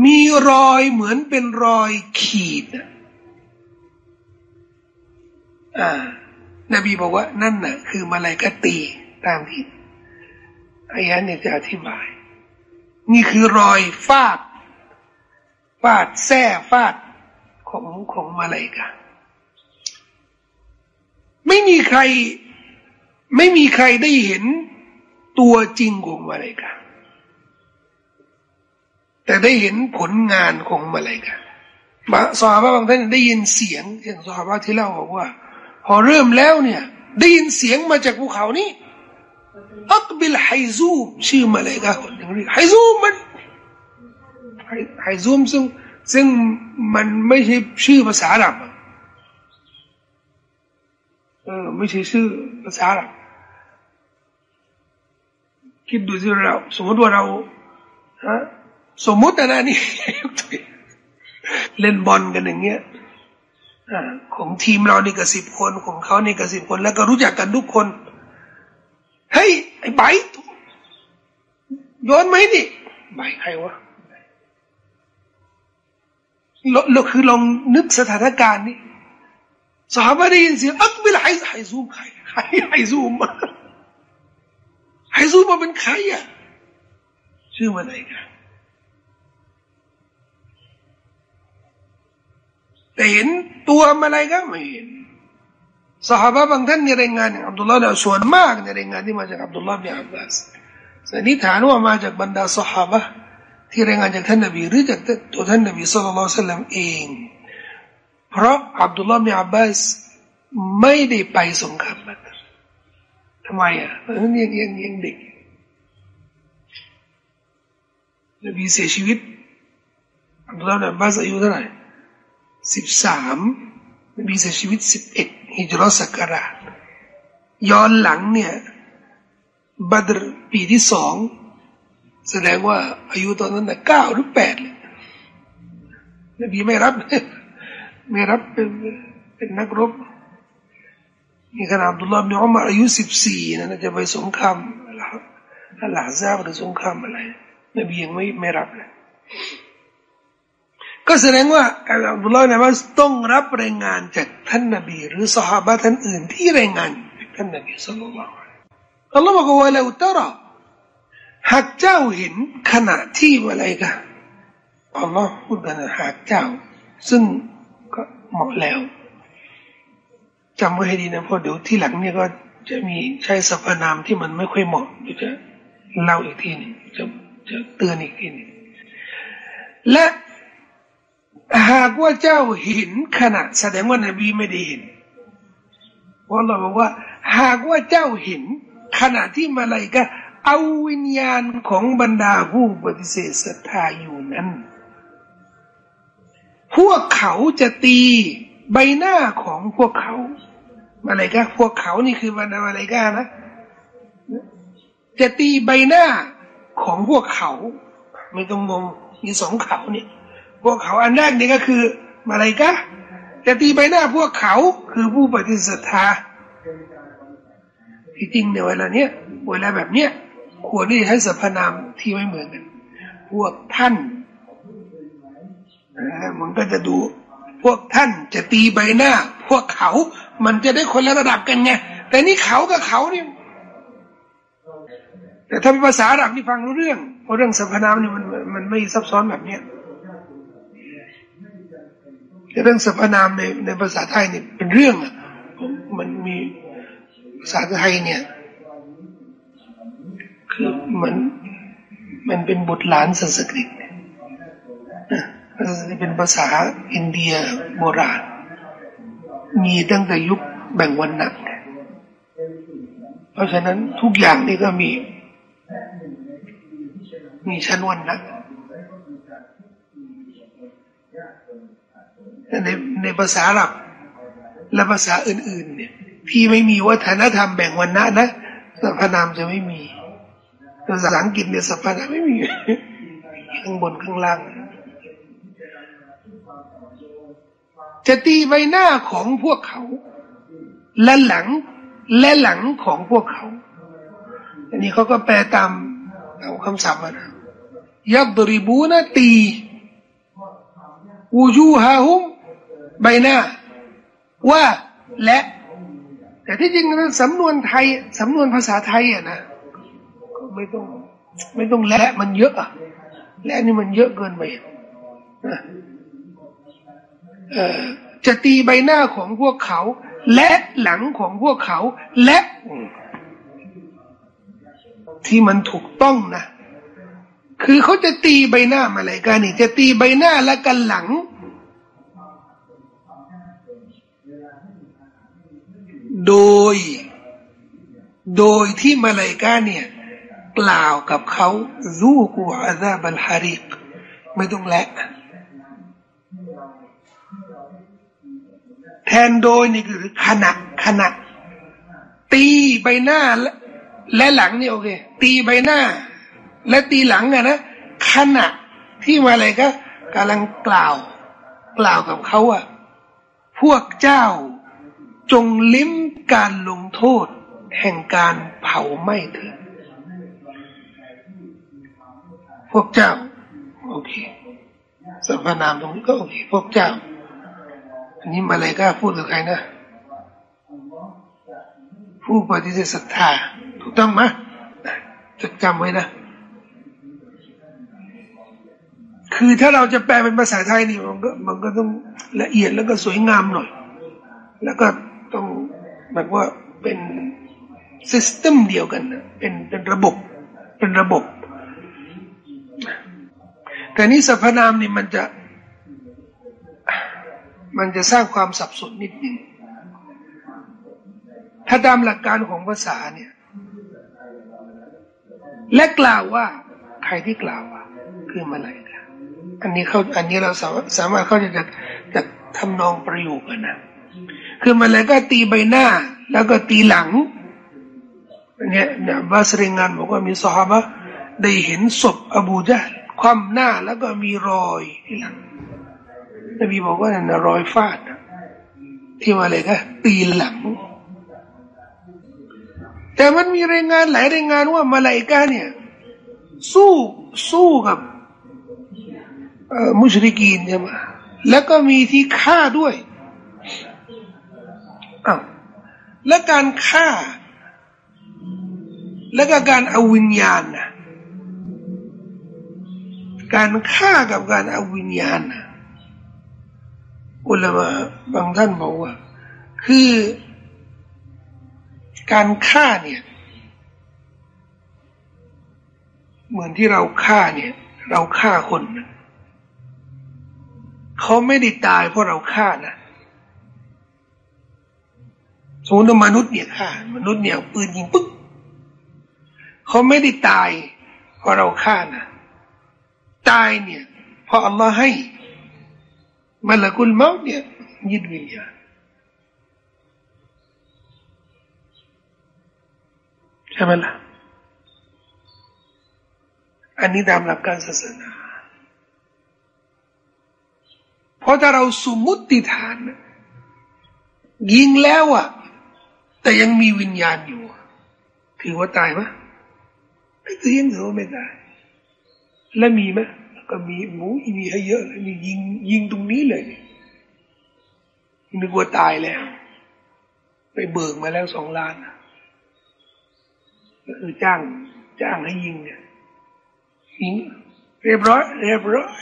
มีรอยเหมือนเป็นรอยขีดอ่า นบีบอกว่านั่นน่ะ คือมาลายกตีตามที่อายะเนี่ยจะอธิบาย นี่คือรอยฟาด ฟาดแท้ฟาดของของมาลายกาไม่มีใคร ไม่มีใครได้เห็นตัวจริงของมาลายกาแต่ได้เห็นผลงานของมาลายกาสาบะบางท่านได้ยินเสียงอย่างสาบะที่เล่าบอกว่า พอเริ่มแล้วเนี่ยได้ยินเสียงมาจากภูเขานี้อักบิลไฮซูมชื่อมาเลยก็คนหนึ่งเรียกไฮซูมมันไฮซูมซึ่งซึ่งมันไม่ใช่ชื่อภาษาอาหรับเออไม่ใช่ชื่อภาษาอาหรับคิดดูสิเราสมมติว่าเราฮะสมมตินะนี่เล่นบอลกันอย่างเงี้ย ของทีมเรานี่ก็สิบคนของเขานี่ก็สิบคน แล้วก็รู้จักกันทุกคนเฮ้ยไอ้ใบโยนไหมนี่ใบใครวะเราคือลองนึกสถานการณ์นี้สาบะได้ยินเสียงอักบิลไฮไฮซูมใครใครไฮซูมไฮซูมมาเป็นใครอะชื่อมาไหนกัน แต่เห็นตัวมาอะไรก็ไม่เห็นสหายบางท่านในรายงานอับดุลลาห์ส่วนมากในรายงานที่มาจากอับดุลลาห์บิอับบาสสันนิษฐานว่ามาจากบรรดาสหายที่รายงานจากท่านนบีหรือจากตัวท่านนบีสุลต่านสัลลัมเอง เพราะอับดุลลาห์บิอับบาสไม่ได้ไปสงครามบัตรทำไมอะเพราะนั้นยังยังยังเด็กนบีเสียชีวิตอับดุลลาห์บิอับบาสอายุเท่าไหร่ สิบสามนบีเสียชีวิตสิบเอ็ดฮิจรัสกราชย้อนหลังเนี่ยบัตรปีที่สองแสดงว่าอายุตอนนั้นเก้าหรือแปดเลยนบีไม่รับ ไม่รับเป็นเป็นนักรบนี่ขนาดอับดุลลาห์บิอุมารอายุสิบสี่นะจะไปสงครามอะไรหลาซาหรือสงครามอะไรนบียังไม่ไม่รับเลย ก็แสดงว่าอับดุลลาห์นะมัสต้องรับรายงานจากท่านนบี หรือสหายท่านอื่นที่รายงานจากท่านนบีสุลัยฮิอัลลอฮ์บอกว่าเราตระหากเจ้าเห็นขณะที่อะไรกันอัลลอฮ์พูดกันหากเจ้า ซึ่งก็เหมาะแล้วจำไว้ให้ดีนะเพราะเดี๋ยวที่หลังเนี่ยก็จะมีใช้สรรพนามที่มันไม่ค่อยเหมาะเดี๋ยวจะเล่าอีกทีนึงจะจะเตือนอีกทีนึงและ หากว่าเจ้าเห็นขณะแสดงว่านบีไม่ได้เห็นเพราเราบอกว่า หากว่าเจ้าเห็นขณะที่มาลายกะเอาวิญญาณของบรรดาผู้ปฏิเสธศรัทธาอยู่นั้น พวกเขาจะตีใบหน้าของพวกเขามาลายกะพวกเขานี่คือบรรดามาลายกะนะ จะตีใบหน้าของพวกเขา ไม่ต้องงงมีสองเขาเนี่ย พวกเขาอันแรกนี่ก็คือมาลายกะจะตีใบหน้าพวกเขาคือผู้ปฏิเสธทาที่จริงในเวลาเนี้ยเวลาแบบเนี้ยควรที่จะใช้สรรพนามที่ไม่เหมือนกันพวกท่านมันก็จะดู พวกท่านจะตีใบหน้า พวกเขา มันจะได้คนละระดับกันไงแต่นี่เขากับเขานี่แต่ถ้าเป็นภาษาอาหรับที่ฟังรู้เรื่องเพราะเรื่องสรรพนามนี่มันมันไม่ซับซ้อนแบบเนี้ย เรื่องสรรพนามในในภาษาไทยเนี่ยเป็นเรื่องอะมันมีภาษาไทยเนี่ย คือมันมันเป็นบทหลานสันสกฤตเป็นภาษาอินเดียโบราณ มีตั้งแต่ยุคแบ่งวันนักเพราะฉะนั้นทุกอย่างนี่ก็มี มีชั้นวันนัก ในในภาษาอับและภาษาอื่น ๆ เนี่ยที่ไม่มีวัฒนธรรมแบ่งวันนะนะสรรพนามจะไม่มีภาษาอังกฤษเนี่ยสรรพนามไม่มีข้างบนข้างล่าง จะตีใบหน้าของพวกเขา และหลังและหลังของพวกเขา อันนี้เขาก็แปลตามเอาคำศัพท์มานะยับริบูนะตีวูจูฮาฮุม ใบหน้า ว่าและ แต่ที่จริงนะสำนวนไทยสำนวนภาษาไทยอะนะไม่ต้อง ไม่ต้องและมันเยอะอะและนี่มันเยอะเกินไปจะตีใบหน้าของพวกเขา และหลังของพวกเขา และที่มันถูกต้องนะ คือเขาจะตีใบหน้ามาเลยกันนี่ จะตีใบหน้าและกันหลัง โดย โดยที่มาเลยกาเนี่ยกล่าวกับเขารูกูอาซาบัลฮาริก ไม่ต้องและ แทนโดยนี่คือขณะขณะตีใบหน้าและหลังนี่โอเค ตีใบหน้า และตีหลังอะนะขณะที่มาอะไรก็กำลังกล่าว กล่าวกับเขาว่าพวกเจ้า จงลิ้มการลงโทษ แห่งการเผาไหม้เถิดพวกเจ้า โอเคสรรพนามตรงนี้ก็โอเค พวกเจ้า อันนี้มาเลยก็พูดกับใครนะ ผู้ปฏิเสธศรัทธา ถูกต้องไหมจะจำไว้นะ คือถ้าเราจะแปลเป็นภาษาไทยนี่มันก็มันก็ต้องละเอียดแล้วก็สวยงามหน่อย แล้วก็ ต้องแบบว่าเป็นซิสเต็มเดียวกันเป็นเป็นระบบ เป็นระบบ แต่นี้สรรพนามนี่มันจะ มันจะสร้างความสับสนนิดนึงถ้าตามหลักการของภาษาเนี่ย และกล่าวว่า ใครที่กล่าวว่า คือมาลายกาอันนี้เขาอันนี้เราสามารถสามารถเขาจะจะจะทำนองประโยคกันนะ คือมาลายก็ตีใบหน้า แล้วก็ตีหลังเนี่ยเนี่ยบาสริงานบอกว่ามีสหบะได้เห็นศพอบูญาคว่ำหน้าแล้วก็มีรอยที่หลังนบีบอกว่านั่นรอยฟาดที่ว่าอะไรก็ตีหลัง แต่มันมีรายงานหลายรายงานว่ามาลายกาเนี่ย สู้สู้กับมุชริกีนใช่ไหมแล้วก็มีที่ฆ่าด้วย อ้าวและการฆ่า และก็การเอาวิญญาณนะการฆ่ากับการเอาวิญญาณนะอุลามะบางท่านบอกว่า คือการฆ่าเนี่ย เหมือนที่เราฆ่าเนี่ย เราฆ่าคนนะเขาไม่ได้ตายเพราะเราฆ่านะ สมมติมนุษย์เนี่ยฆ่ามนุษย์เนี่ยปืนยิงปึ๊กเขาไม่ได้ตายเพราะเราฆ่านะตายเนี่ยเพราะอัลลอฮ์ให้มาละกุลเมาเนี่ยยึดวิญญาณใช่ไหมล่ะอันนี้ตามหลักการศาสนาเพราะถ้าเราสมมติฐานยิงแล้วอะ แต่ยังมีวิญญาณอยู่ถือว่าตายไหมไม่ถือยังถือว่าไม่ตายแล้วมีไหมก็มีหมูมีให้เยอะเลยมียิงยิงตรงนี้เลยนึกว่าตายแล้ว ไปเบิกมาแล้วสองล้านก็คือจ้างจ้างให้ยิงเนี่ยยิงเรียบร้อย เรียบร้อย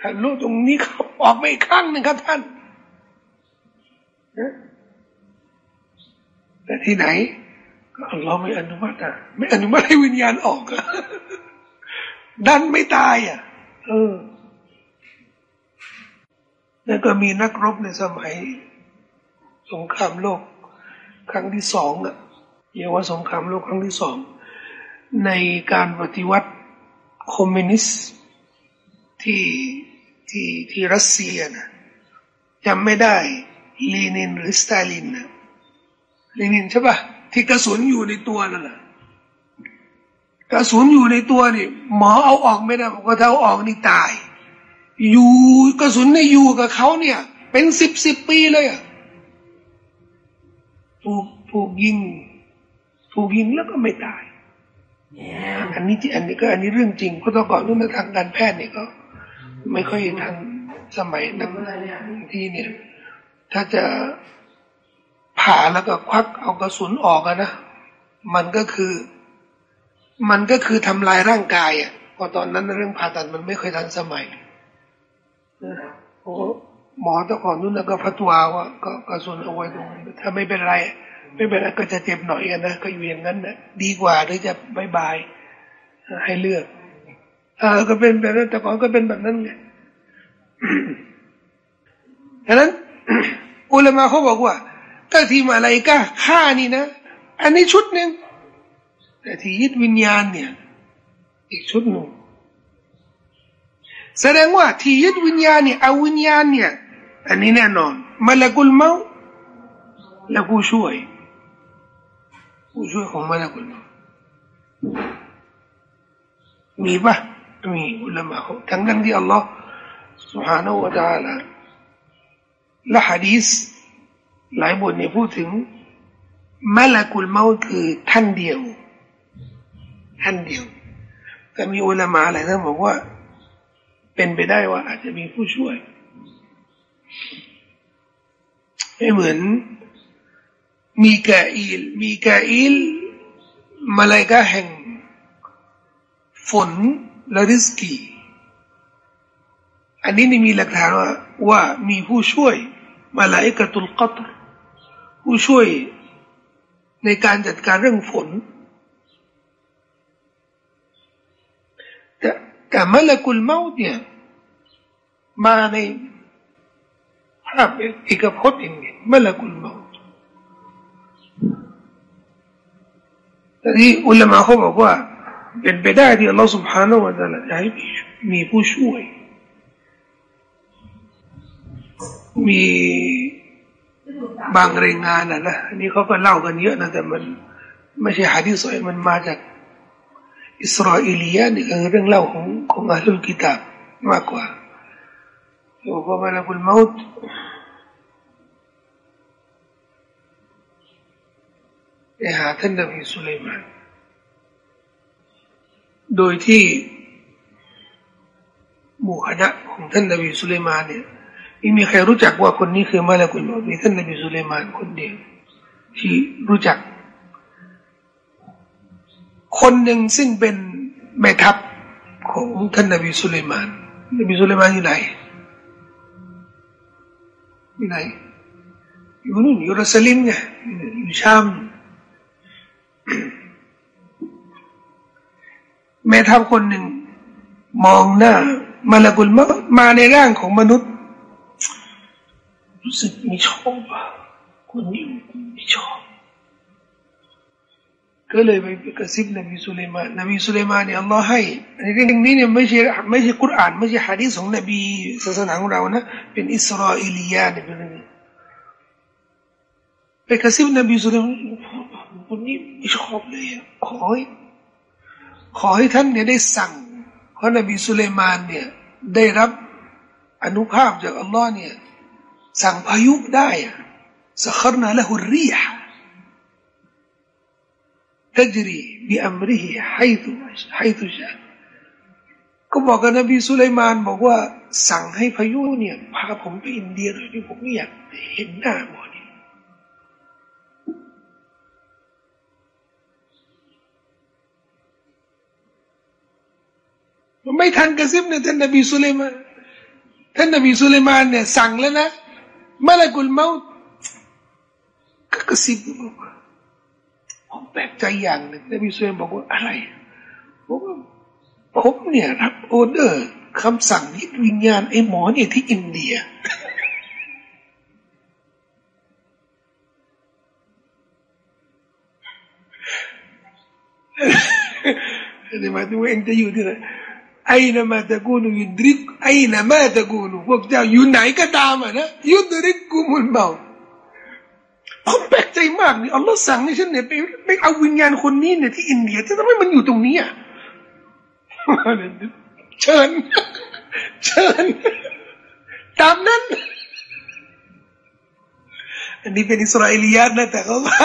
ท่ารู้ตรงนี้เขาออกมาอีกครั้งหนึ่งครับท่าน แต่ที่ไหนก็เราไม่อนุมัติอะ ไม่อนุมัติให้วิญญาณออกอะดันไม่ตายอะ เออ แล้วก็มีนักรบในสมัย สงครามโลก ครั้งที่สองอะเรียกว่าสงครามโลกครั้งที่สอง ในการปฏิวัติคอมมิวนิสต์ที่ที่ที่รัสเซียนะจำไม่ได้ ลีนินหรือสตาลินนะลีนินใช่ปะที่กระสุนอยู่ในตัวนั่นแหละกระสุนอยู่ในตัวนี่หมอเอาออกไม่ได้บอกว่าถ้าเอาออกนี่ตาย อยู่กระสุนในอยู่กับเขาเนี่ย เป็นสิบสิบปีเลยอะถูกถูกยิง ถูกยิงแล้วก็ไม่ตายอันนี้ที่อันนี้ก็อันนี้เรื่องจริงเพราะตอนก่อนนู่นทางการแพทย์เนี่ยก็ ไม่ค่อยทันสมัยนั้นที่เนี่ย ถ้าจะผ่าแล้วก็ควักเอากระสุนออกอะนะ มันก็คือ มันก็คือทำลายร่างกายอะพอตอนนั้นเรื่องผ่าตัดมันไม่เคยทันสมัยโอ้หมอตะก่อนนู้นก็พัตวาว่าก็กระสุนเอาไว้ตรงนั้นถ้าไม่เป็นไร ไม่เป็นไรก็จะเจ็บหน่อยกันนะก็อยู่อย่างนั้นนะดีกว่าหรือจะบายบายให้เลือกเออก็เป็นแบบนั้นแต่ก่อนก็เป็นแบบนั้นไงดังนั้น อุลามะเขาบอกว่าก็ที่มาอะไรก็ฆ่านี่นะ อันนี้ชุดหนึ่งแต่ที่ยึดวิญญาณเนี่ย อีกชุดหนึ่งแสดงว่าที่ยึดวิญญาณเนี่ยเอาวิญญาณเนี่ยอันนี้แน่นอนมาละกุลเมาและผู้ช่วยผู้ช่วยของมาละกุลเมามีปะมีอุลามะทั้งทั้งที่อัลลอฮ์ سبحانه และ تعالى และฮะดีษหลายบทเนี่ยพูดถึงมาละกุลเมาคือท่านเดียว ท่านเดียวแต่มีอุลามะอะไรท่านบอกว่า เป็นไปได้ว่าอาจจะมีผู้ช่วยไม่เหมือนมีกาอิลมีกาอิลมาลายกาแห่ง ฝนและริสกี อันนี้นี่มีหลักฐานว่าว่ามีผู้ช่วย มาลายกตุลกัตรผู้ช่วย ในการจัดการเรื่องฝนแต่มลกุลเมาเนี่ยมาในภาพเอกพจน์อย่างนี้มลกุลเมาแต่ที่อุลามะเขาบอกว่า เป็นไปได้ที่อัลลอฮฺ سبحانه และ تعالى จะให้มีผู้ช่วย มีบางรายงานนะนะนี่เขาก็เล่ากันเยอะนะแต่มัน ไม่ใช่ฮะดีษมันมาจากอิสราเอลียนี่คือเรื่องเล่าของของอัลลกิตาบมากกว่าบอกว่ามาลกุลมาตไปหาท่านนบีสุลัยมานโดยที่หมู่คณะของท่านนบีสุลัยมานเนี่ย ไม่มีใครรู้จักว่าคนนี้คือมาลากุลมาตมีท่านนบีสุลัยมานคนเดียวที่รู้จัก คนหนึ่งซึ่งเป็นแม่ทัพของท่านนบีสุลัยมานนบีสุลัยมานอยู่ไหนอยู่ไหนอยู่นู่นอยู่รัสลิมไงอยู่ชามแม่ทัพคนหนึ่งมองหน้ามาลากุลมามาในร่างของมนุษย์ รู้สึกไม่ชอบคนนี้ไม่ชอบ ก็เลยไปกระซิบนบีสุลัยมานนบีสุลัยมานเนี่ยอัลลอฮ์ให้อันนี้เรื่องนี้เนี่ยไม่ใช่ไม่ใช่กุรอานไม่ใช่ฮะดีษของนบีศาสนาของเรานะเป็นอิสราเอลียาเนี่ยเป็นไปกระซิบนบีสุลัยมานคนนี้ไม่ชอบเลยขอให้ขอให้ท่านเนี่ยได้สั่งเพราะนบีสุลัยมานเนี่ยได้รับอนุภาพจากอัลลอฮ์เนี่ย สั่งพายุได้สักรนาละหุรีฮ تجري بأمره حيث حيث شاء ก็บอกกับนบีสุลัยมานบอกว่า สั่งให้พายุเนี่ยพาผมไปอินเดียหน่อยที่ผมไม่อยากเห็นหน้าหมอนี่ไม่ทันกระซิบเนี่ยท่านนบีสุลัยมานท่านนบีสุลัยมานเนี่ยสั่งแล้วนะ มาลกุลเมาก็กระซิบผมแปลกใจอย่างหนึ่งนบีสุลบอกว่าอะไรบอกว่าผมเนี่ยรับออเดอร์คำสั่งยึดวิญญาณไอ้หมอเนี่ยที่อินเดียนี่หมายถึงว่าเองจะอยู่ที่ไหน ไอ้นมาตะกูนูยุดริกไอ้นมาตะกูนูพวกเจ้าอยู่ไหนก็ตามอะนะยุดริกกุมุลเมาผมแปลกใจมากนี่อัลลอฮ์สั่งให้ฉันเนี่ยไปไปเอาวิญญาณคนนี้เนี่ยที่อินเดียทำไมมันอยู่ตรงนี้อะเชิญ เชิญ ตามนั้น อันนี้เป็นอิสราเอลียานะแต่เขาว่า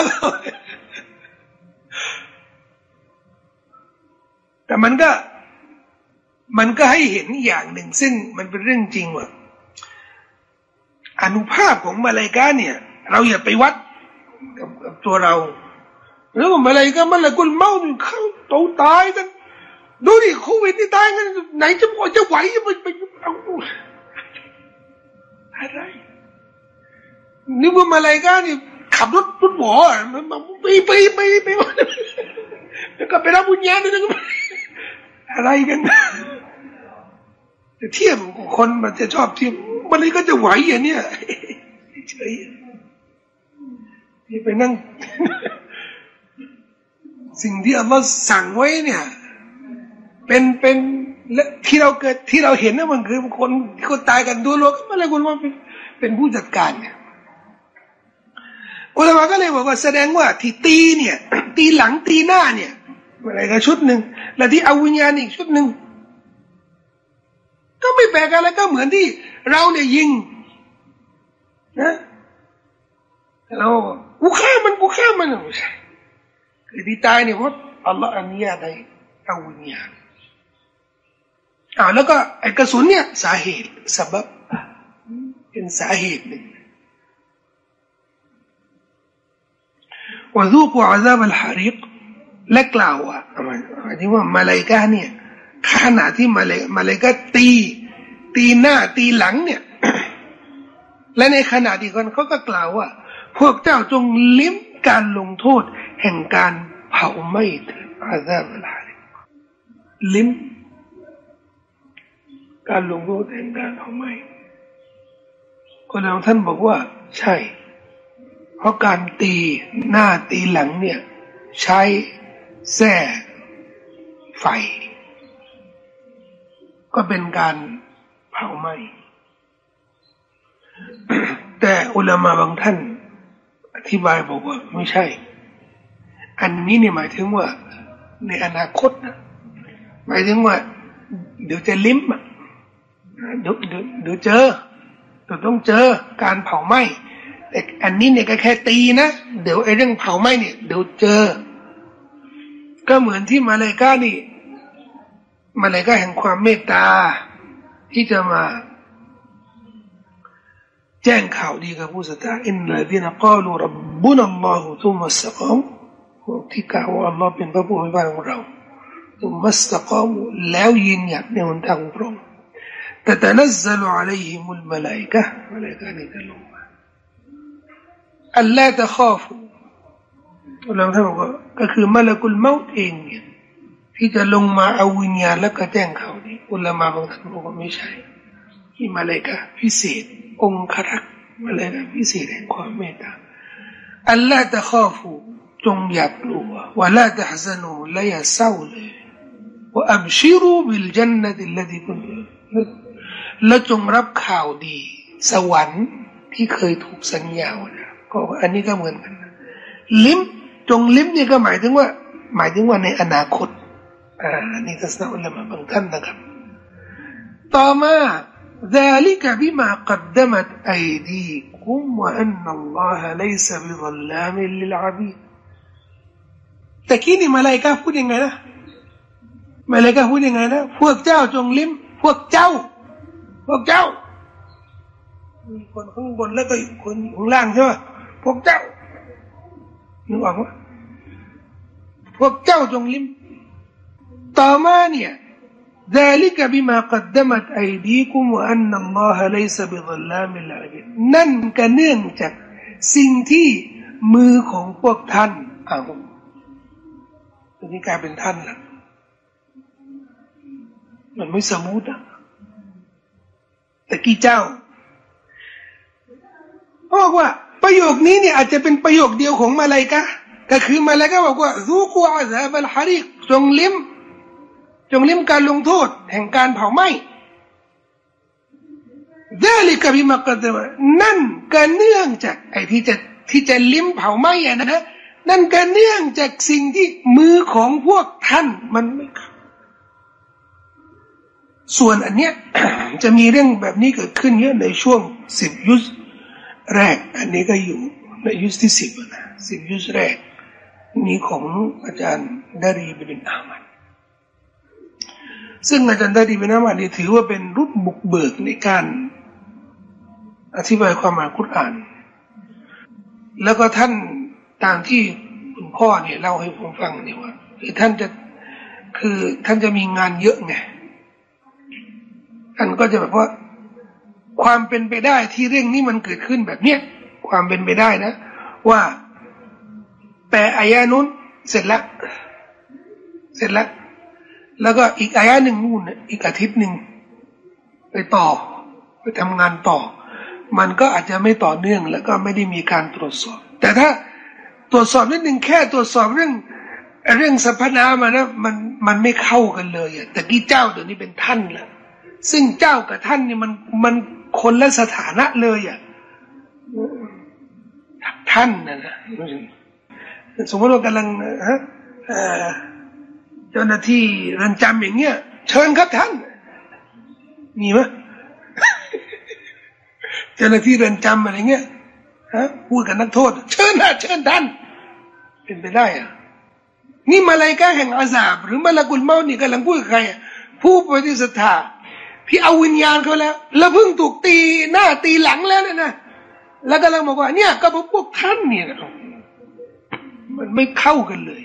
แต่มันก็ มันก็ให้เห็นอย่างหนึ่ง ซึ่งมันเป็นเรื่องจริงว่าอนุภาพของมาลายกาเนี่ย เราอย่าไปวัดกับกบตัวเราแล้วมันอะไรก็มันอะกุลเมาเข้าโตตายกันดูดิโควิดนี่ตายกันไหนจะพอจะไหวจะไปไปเอาอะไรนี่ว่ามาอะไรกันนี่ยขับรถรถหวอมันไปไปไปไปแล้วก็ไปรับบุญญาด้วยนะ อะไรกันจะเทียบคนมันจะชอบเทียบมันเลยก็จะไหวอย่างเนี้ยเฉยที่ไปนั่ง สิ่งที่อัลลอฮ์สั่งไว้เนี่ย เป็นเป็นที่เราเกิดที่เราเห็นนะมันคือคนที่คนตายกันดูโลกมาเลยคุณว่าเป็นเป็นผู้จัดการเนี่ยอุลามะก็เลยบอกว่าแสดงว่าที่ตีเนี่ย ตีหลังตีหน้าเนี่ย อะไรก็ชุดหนึ่งแล้วที่เอาวิญญาณอีกชุดหนึ่งก็ไม่แปลกอะไรก็เหมือนที่เราเนี่ยยิงนะเรากูฆ่ามันกูฆ่ามันไม่ใช่คือที่ตายเนี่ยเพราะอัลลอฮ์อนุญาตให้เอาวิญญาณอ่าแล้วก็ไอ้กระสุนเนี่ยสาเหตุสาบเป็นสาเหตุหนึ่งว่าดูกว่าอาซาบลฮาริก และกล่าวว่าหมายถึงว่ามาเลกาเนี่ยขณะที่มาเลมาเลกาตี ตีหน้าตีหลังเนี่ย และในขณะที่คนเขาก็กล่าวว่า พวกเจ้าจงลิ้มการลงโทษ แห่งการเผาไหม้ถิดอาซาบลาลิ้ม การลงโทษแห่งการเผาไหม้คนบางท่านบอกว่า ใช่ เพราะการตีหน้าตีหลังเนี่ย ใช้ แส้ไฟ ก็เป็นการเผาไหม้แต่อุลามาบางท่าน อธิบายบอกว่าไม่ใช่ อันนี้เนี่ยหมายถึงว่า ในอนาคตนะหมายถึงว่า เดี๋ยวจะลิ้มอะเดี๋ยวเดี๋ยวเดี๋ยวเจอเดี๋ยวต้องเจอการเผาไหม้แต่อันนี้เนี่ยก็แค่ตีนะ เดี๋ยวไอ้เรื่องเผาไหม้เนี่ย เดี๋ยวเจอ ก็เหมือนที่มาเลกานี่ มาเลกาแห่งความเมตตา ที่จะมา แจ้งข่าวดีกับผู้ศรัทธาอินลาดีนกาลูรับบุนัลลอฮุทุมัสกอมพวที่กล่าวว่าอัลลอฮ์เป็นพระผู้เป็นบ้านของเราตุมัสตะกามแล้วยืนหยัดในหนทางพระองค์แต่ตนัซลอะลัยฮิมุลมาเลกะมาลายกะนี่จะลงมาอัลลอฮ์จะข้าฟู เราท่านบอกว่าก็คือมาลกุลเมาเองเนี่ยที่จะลงมาเอาวิญญาณแล้วก็แจ้งเขานี่อุลามาบางท่านบอกว่าไม่ใช่ที่มาเลยกะพิเศษ องค์ครักมาเลยกะพิเศษแห่งความเมตตาอัลลอฮ์จะข้าฟูจงอย่ากลัวว่าละตะฮซนูและอย่าเศร้าเลยว่าอับชิรูบิลจันนติลลดีคุณและจงรับข่าวดี สวรรค์ที่เคยถูกสัญญาไว้ก็อันนี้ก็เหมือนกัน ลิ้ม จงลิ้มนี่ก็หมายถึงว่า หมายถึงว่าในอนาคตอ่าอันนี้ทัศนะอุลามะบางท่านนะครับ ต่อมา ذلك بما قدمت أيديكم وأن الله ليس بظلام للعبيد แต่กี้นี่มาลายกาพูดยังไงนะมาลายกาพูดยังไงนะพวกเจ้าจงลิ้มพวกเจ้า พวกเจ้ามีคนข้างบนแล้วก็อีกคนข้างล่างใช่ไหมพวกเจ้า นึกออกไหมพวกเจ้าจงลิ้มต่อมาเนี่ย ذلك بما قدمت أيديكم وأن الله ليس بظلام للعبيد นั่นก็เนื่องจากสิ่งที่มือของพวกท่านเอาอันนี้กลายเป็นท่านละมันไม่สมูทอะแต่กี่เจ้าบอกว่า ประโยคนี้เนี่ยอาจจะเป็นประโยคเดียวของมาลายกะก็คือมาลายกะบอกว่ารูกูอาซาบัลฮาริกจงลิ้มจงลิ้มการลงโทษ แห่งการเผาไหม้เดลิกบิมากดนั่นก็เนื่องจากไอ้ที่จะที่จะลิ้มเผาไหม้อะนะนั่นก็เนื่องจากสิ่งที่มือของพวกท่านมันไม่ส่วนอันเนี้ยจะมีเรื่องแบบนี้เกิดขึ้นเยอะในช่วงสิบยุค แรก อันนี้ก็อยู่ในยุคที่สิบนะสิบยุคแรก มีของอาจารย์ดารีบินอามันซึ่งอาจารย์ดารีบินอามันนี่ถือว่าเป็นรุ่นบุกเบิกในการอธิบายความหมายคุราน แล้วก็ท่านตามที่คุณพ่อเนี่ยเล่าให้ผมฟังเนี่ยว่าคือท่านจะคือท่านจะมีงานเยอะไงท่านก็จะแบบว่า ความเป็นไปได้ที่เรื่องนี้มันเกิดขึ้นแบบเนี้ยความเป็นไปได้นะ ว่าแปลอายานุนเสร็จแล้วเสร็จแล้ว แล้วก็อีกอายาหนึ่งนู่นอีกอาทิตย์หนึ่งไปต่อ ไปทำงานต่อ มันก็อาจจะไม่ต่อเนื่อง แล้วก็ไม่ได้มีการตรวจสอบ แต่ถ้าตรวจสอบนิดหนึ่งแค่ตรวจสอบเรื่อง เรื่องสัพพนามานะมันมันไม่เข้ากันเลยอะแต่กี่เจ้าเดี๋ยวนี้เป็นท่านล้วซึ่งเจ้ากับท่านนี่มันมัน คนละสถานะเลยอะท่านนะนะสมมติว่ากำลังฮะเจ้าหน้าที่รันจำอย่างเงี้ย เชิญครับท่าน มีไหมเจ้าหน้าที่เรือนจำอะไรเงี้ยฮะพูดกับนักโทษ เชิญนะเชิญท่านเป็นไปได้อะนี่มาลายกาแห่งอาซาบหรือมาลากุลเมานี่กำลังพูดกับใคร ผู้ปฏิสัทธา ที่เอาวิญญาณเขาแล้ว แล้วเพิ่งถูกตีหน้าตีหลังแล้วเนี่ยนะแล้วก็เราบอกว่า เนี่ยก็พวกท่านเนี่ยมันไม่เข้ากันเลย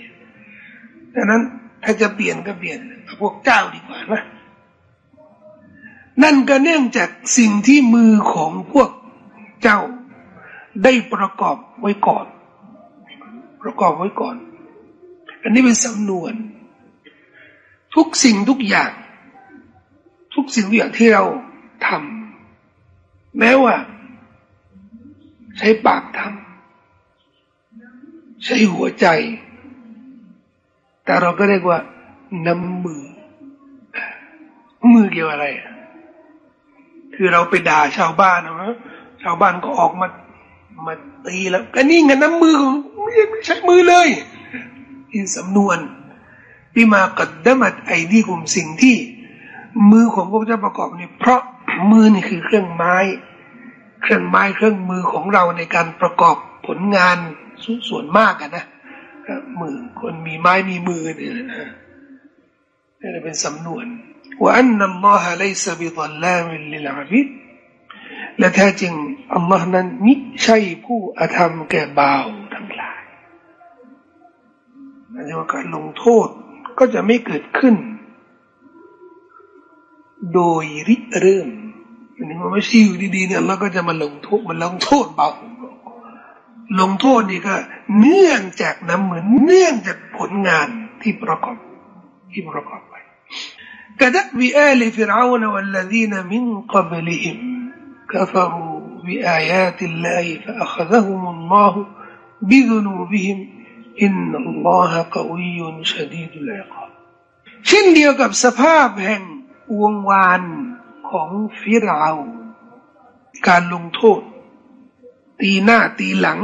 ดังนั้นถ้าจะเปลี่ยนก็เปลี่ยนพวกเจ้าดีกว่านะนั่นก็เนื่องจากสิ่งที่มือของพวกเจ้าได้ประกอบไว้ก่อน ประกอบไว้ก่อน อันนี้เป็นสำนวน ทุกสิ่งทุกอย่าง ทุกสิ่งทุกอย่างที่เราทำแม้ว่า ใช้ปากทำใช้หัวใจ แต่เราก็เรียกว่า น้ำมือ มือเกี่ยวอะไร คือเราไปด่าชาวบ้านนะชาวบ้านก็ออกมามาตีแล้วก็นี่ไงน้ำมือไม่ใช้มือเลยอินสำนวนที่มากัดดมัดไอดีกลุ่มสิ่งที่ มือของพระเจ้าประกอบนี่เพราะมือนี่คือเครื่องไม้ เครื่องไม้เครื่องมือของเราในการประกอบผลงานส่วนมากกันนะมือคนมีไม้มีมือเนี่ยนะนี่เป็นสำนวนว่าอันนัลลอฮะไลซบิดัลลามิลลิลอาบิดและแท้จริงอัลลอฮ์นั้นมิใช่ผู้อธรรมแก่บ่าวทั้งหลายนั่นเรียกว่าการลงโทษก็จะไม่เกิดขึ้น โดยริเริ่มอันนี้มันไม่ใช่อยู่ดีๆเนี่ยเราก็จะมาลงโทษมันลงโทษเบาลงโทษนี่ก็ เนื่องจากน้ำเหมือนเนื่องจากผลงานที่ประกอบที่ประกอบไปกระดับวิอาลฟิราวน์วัลลดีนมินกับลิฮิมกฟรูบิอายาติลลาฮิฟะอัคดะฮุมุลลอฮุบิดุนูบิฮิมอินนัลลอฮะกอวียุนชดีดุลอิกาบเช่นเดียวกับสภาพแห่ง วงวานของฟิรเอาการลงโทษ ตีหน้าตีหลัง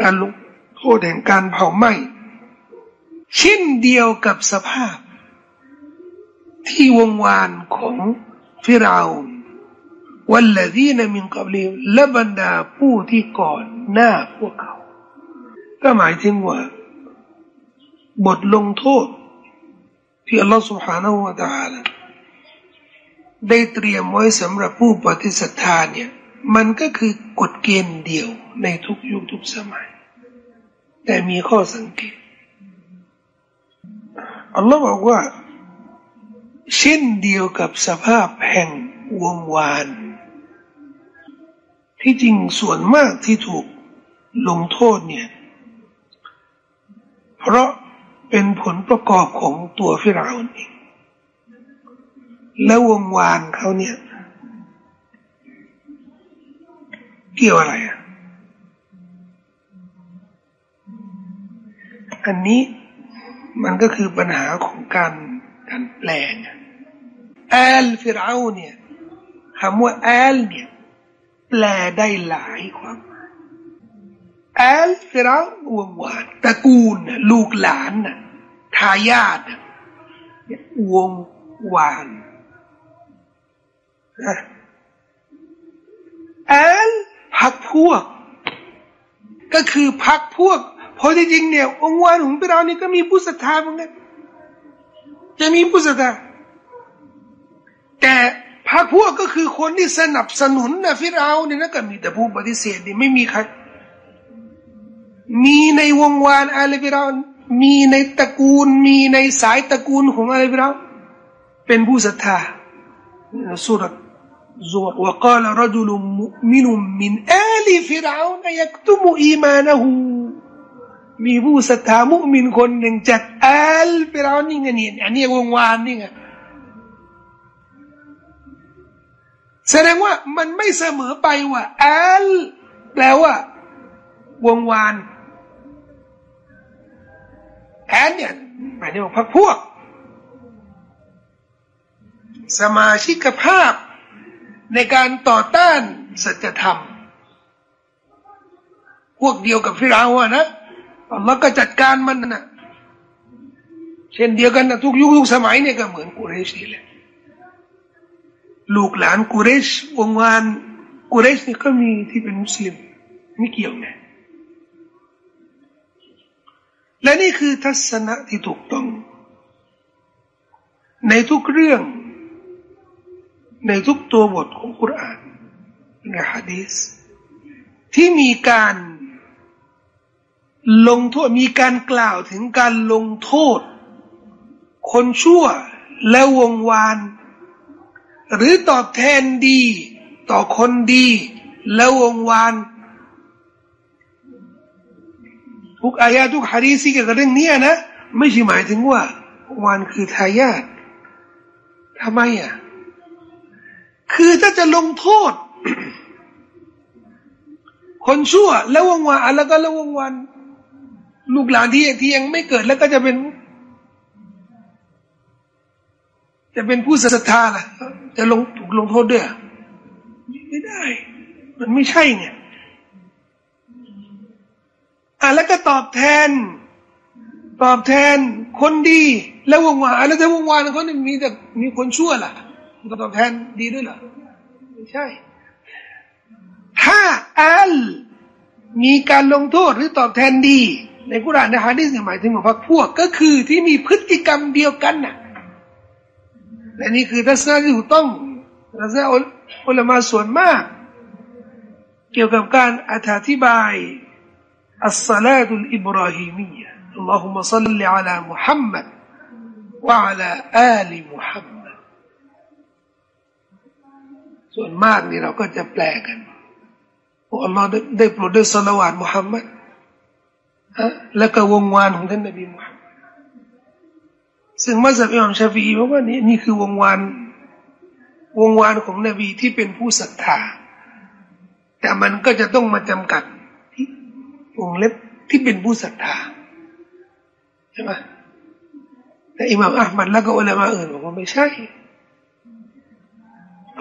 การลงโทษแห่งการเผาไหม้เช่นเดียวกับสภาพ ที่วงวานของฟิรเอาวัลลดีนมินกับลีและบรรดาผู้ที่ก่อนหน้าพวกเขา ก็หมายถึงว่า บทลงโทษ ที่อัลลอฮฺ سبحانه และ تعالى ได้เตรียมไว้สำหรับผู้ปฏิสัทธาเนี่ยมันก็คือกฎเกณฑ์เดียวในทุกยุคทุกสมัย แต่มีข้อสังเกตอัลลอฮ์บอกว่า เช่นเดียวกับสภาพแห่งวงวานที่จริงส่วนมากที่ถูกลงโทษเนี่ย เพราะ เป็นผลประกอบของตัวฟิราอุนเองแล้ววงวานเขาเนี่ย เกี่ยวอะไรอะอันนี้มันก็คือปัญหาของการการแปล آل فرعون เนี่ยคำว่า آل เนี่ย แปลได้หลายความآل فرعون วงศ์วานตระกูลลูกหลานน่ะ ทายาทวงศ์วาน آلพักพวก ก็คือพักพวกเพราะจริงๆเนี่ยวงวานของเรานี่ก็มีผู้ศรัทธาเหมือนกันจะมีผู้ศรัทธาแต่พรรคพวกก็คือคนที่สนับสนุนนะฟิราเนี่ยนะก็มีแต่ผู้ปฏิเสธนี่ไม่มีใครมีในวงวานอาลีฟิเรา มีในตระกูล มีในสายตระกูลของอาลีฟิราเป็นผู้ศรัทธาสุรซวร وقال رجل مؤمن من آل فرعون يكتم إيمانه มีผู้ศรัทธามุมินคนหนึ่งจากอาลฟิรานี่ไงเนี่ยอันนี้วงวานนี่ไงแสดงว่ามันไม่เสมอไปว่าแอลแปลว่า วงวาน แอนเนี่ยหมายถึงพักพวก สมาชิกภาพในการต่อต้านสัจธรรม พวกเดียวกับฟิราอะนะอัลลอฮ์ก็จัดการมันนะเช่นเดียวกันนะทุกยุคทุกสมัยเนี่ยก็เหมือนกุเรชนี่แหละลูกหลานกุเรชวงวานกุเรชนี่ก็มีที่เป็นมุสลิมไม่เกี่ยวไง และนี่คือทัศนะที่ถูกต้อง ในทุกเรื่อง ในทุกตัวบทของคุรานในฮะดีสที่มีการลงโทษมีการกล่าวถึงการลงโทษ คนชั่วและวงวาน หรือตอบแทนดี ต่อคนดี แล้ววงวาน ทุกอายะทุกฮะดีซีเกี่ยวกับเรื่องนี้นะ ไม่ใช่หมายถึงว่าวานคือทายาททำไมอะ คือถ้าจะลงโทษ คนชั่วแล้ววงวานแล้วก็แล้ววงวานลูกหลานที่ที่ยังไม่เกิดแล้วก็จะเป็น จะเป็นผู้ศรัทธาล่ะ จะลงถูกลงโทษด้วย ไม่ได้ มันไม่ใช่เนี่ย อะแล้วก็ตอบแทน ตอบแทนคนดี แล้ววงวานแล้วจะวงวานเขาเนี่ยมีแต่มีคนชั่วล่ะตอบแทนดีด้วยล่ะไม่ใช่ ถ้าอัลมีการลงโทษหรือตอบแทนดี ในกุรานในฮะดีษหมายถึงว่าพวก ก็คือที่มีพฤติกรรมเดียวกันน่ะและนี่คือทัศนะที่ถูกต้องทัศนะอุลมาส่วนมาก เกี่ยวกับการอธิบาย อัสซาลาตุลอิบราฮิมีย اللهم صل على محمد وعلى آل محمد ส่วนมากนี่เราก็จะแปลกันว่าอัลลอฮ์ได้โปรดด้วยสลาวาตมุฮัมมัดแล้วก็วงวานของท่านนบีมุฮัมมัดซึ่งมัสยิดอิมามชาฟีบอกว่านี่นี่คือวงวานวงวานของนบีที่เป็นผู้ศรัทธา แต่มันก็จะต้องมาจำกัดที่ วงเล็บที่เป็นผู้ศรัทธาใช่ไหมแต่อิหม่ามอัลมัดแล้วก็อุลามะอื่นบอกว่าไม่ใช่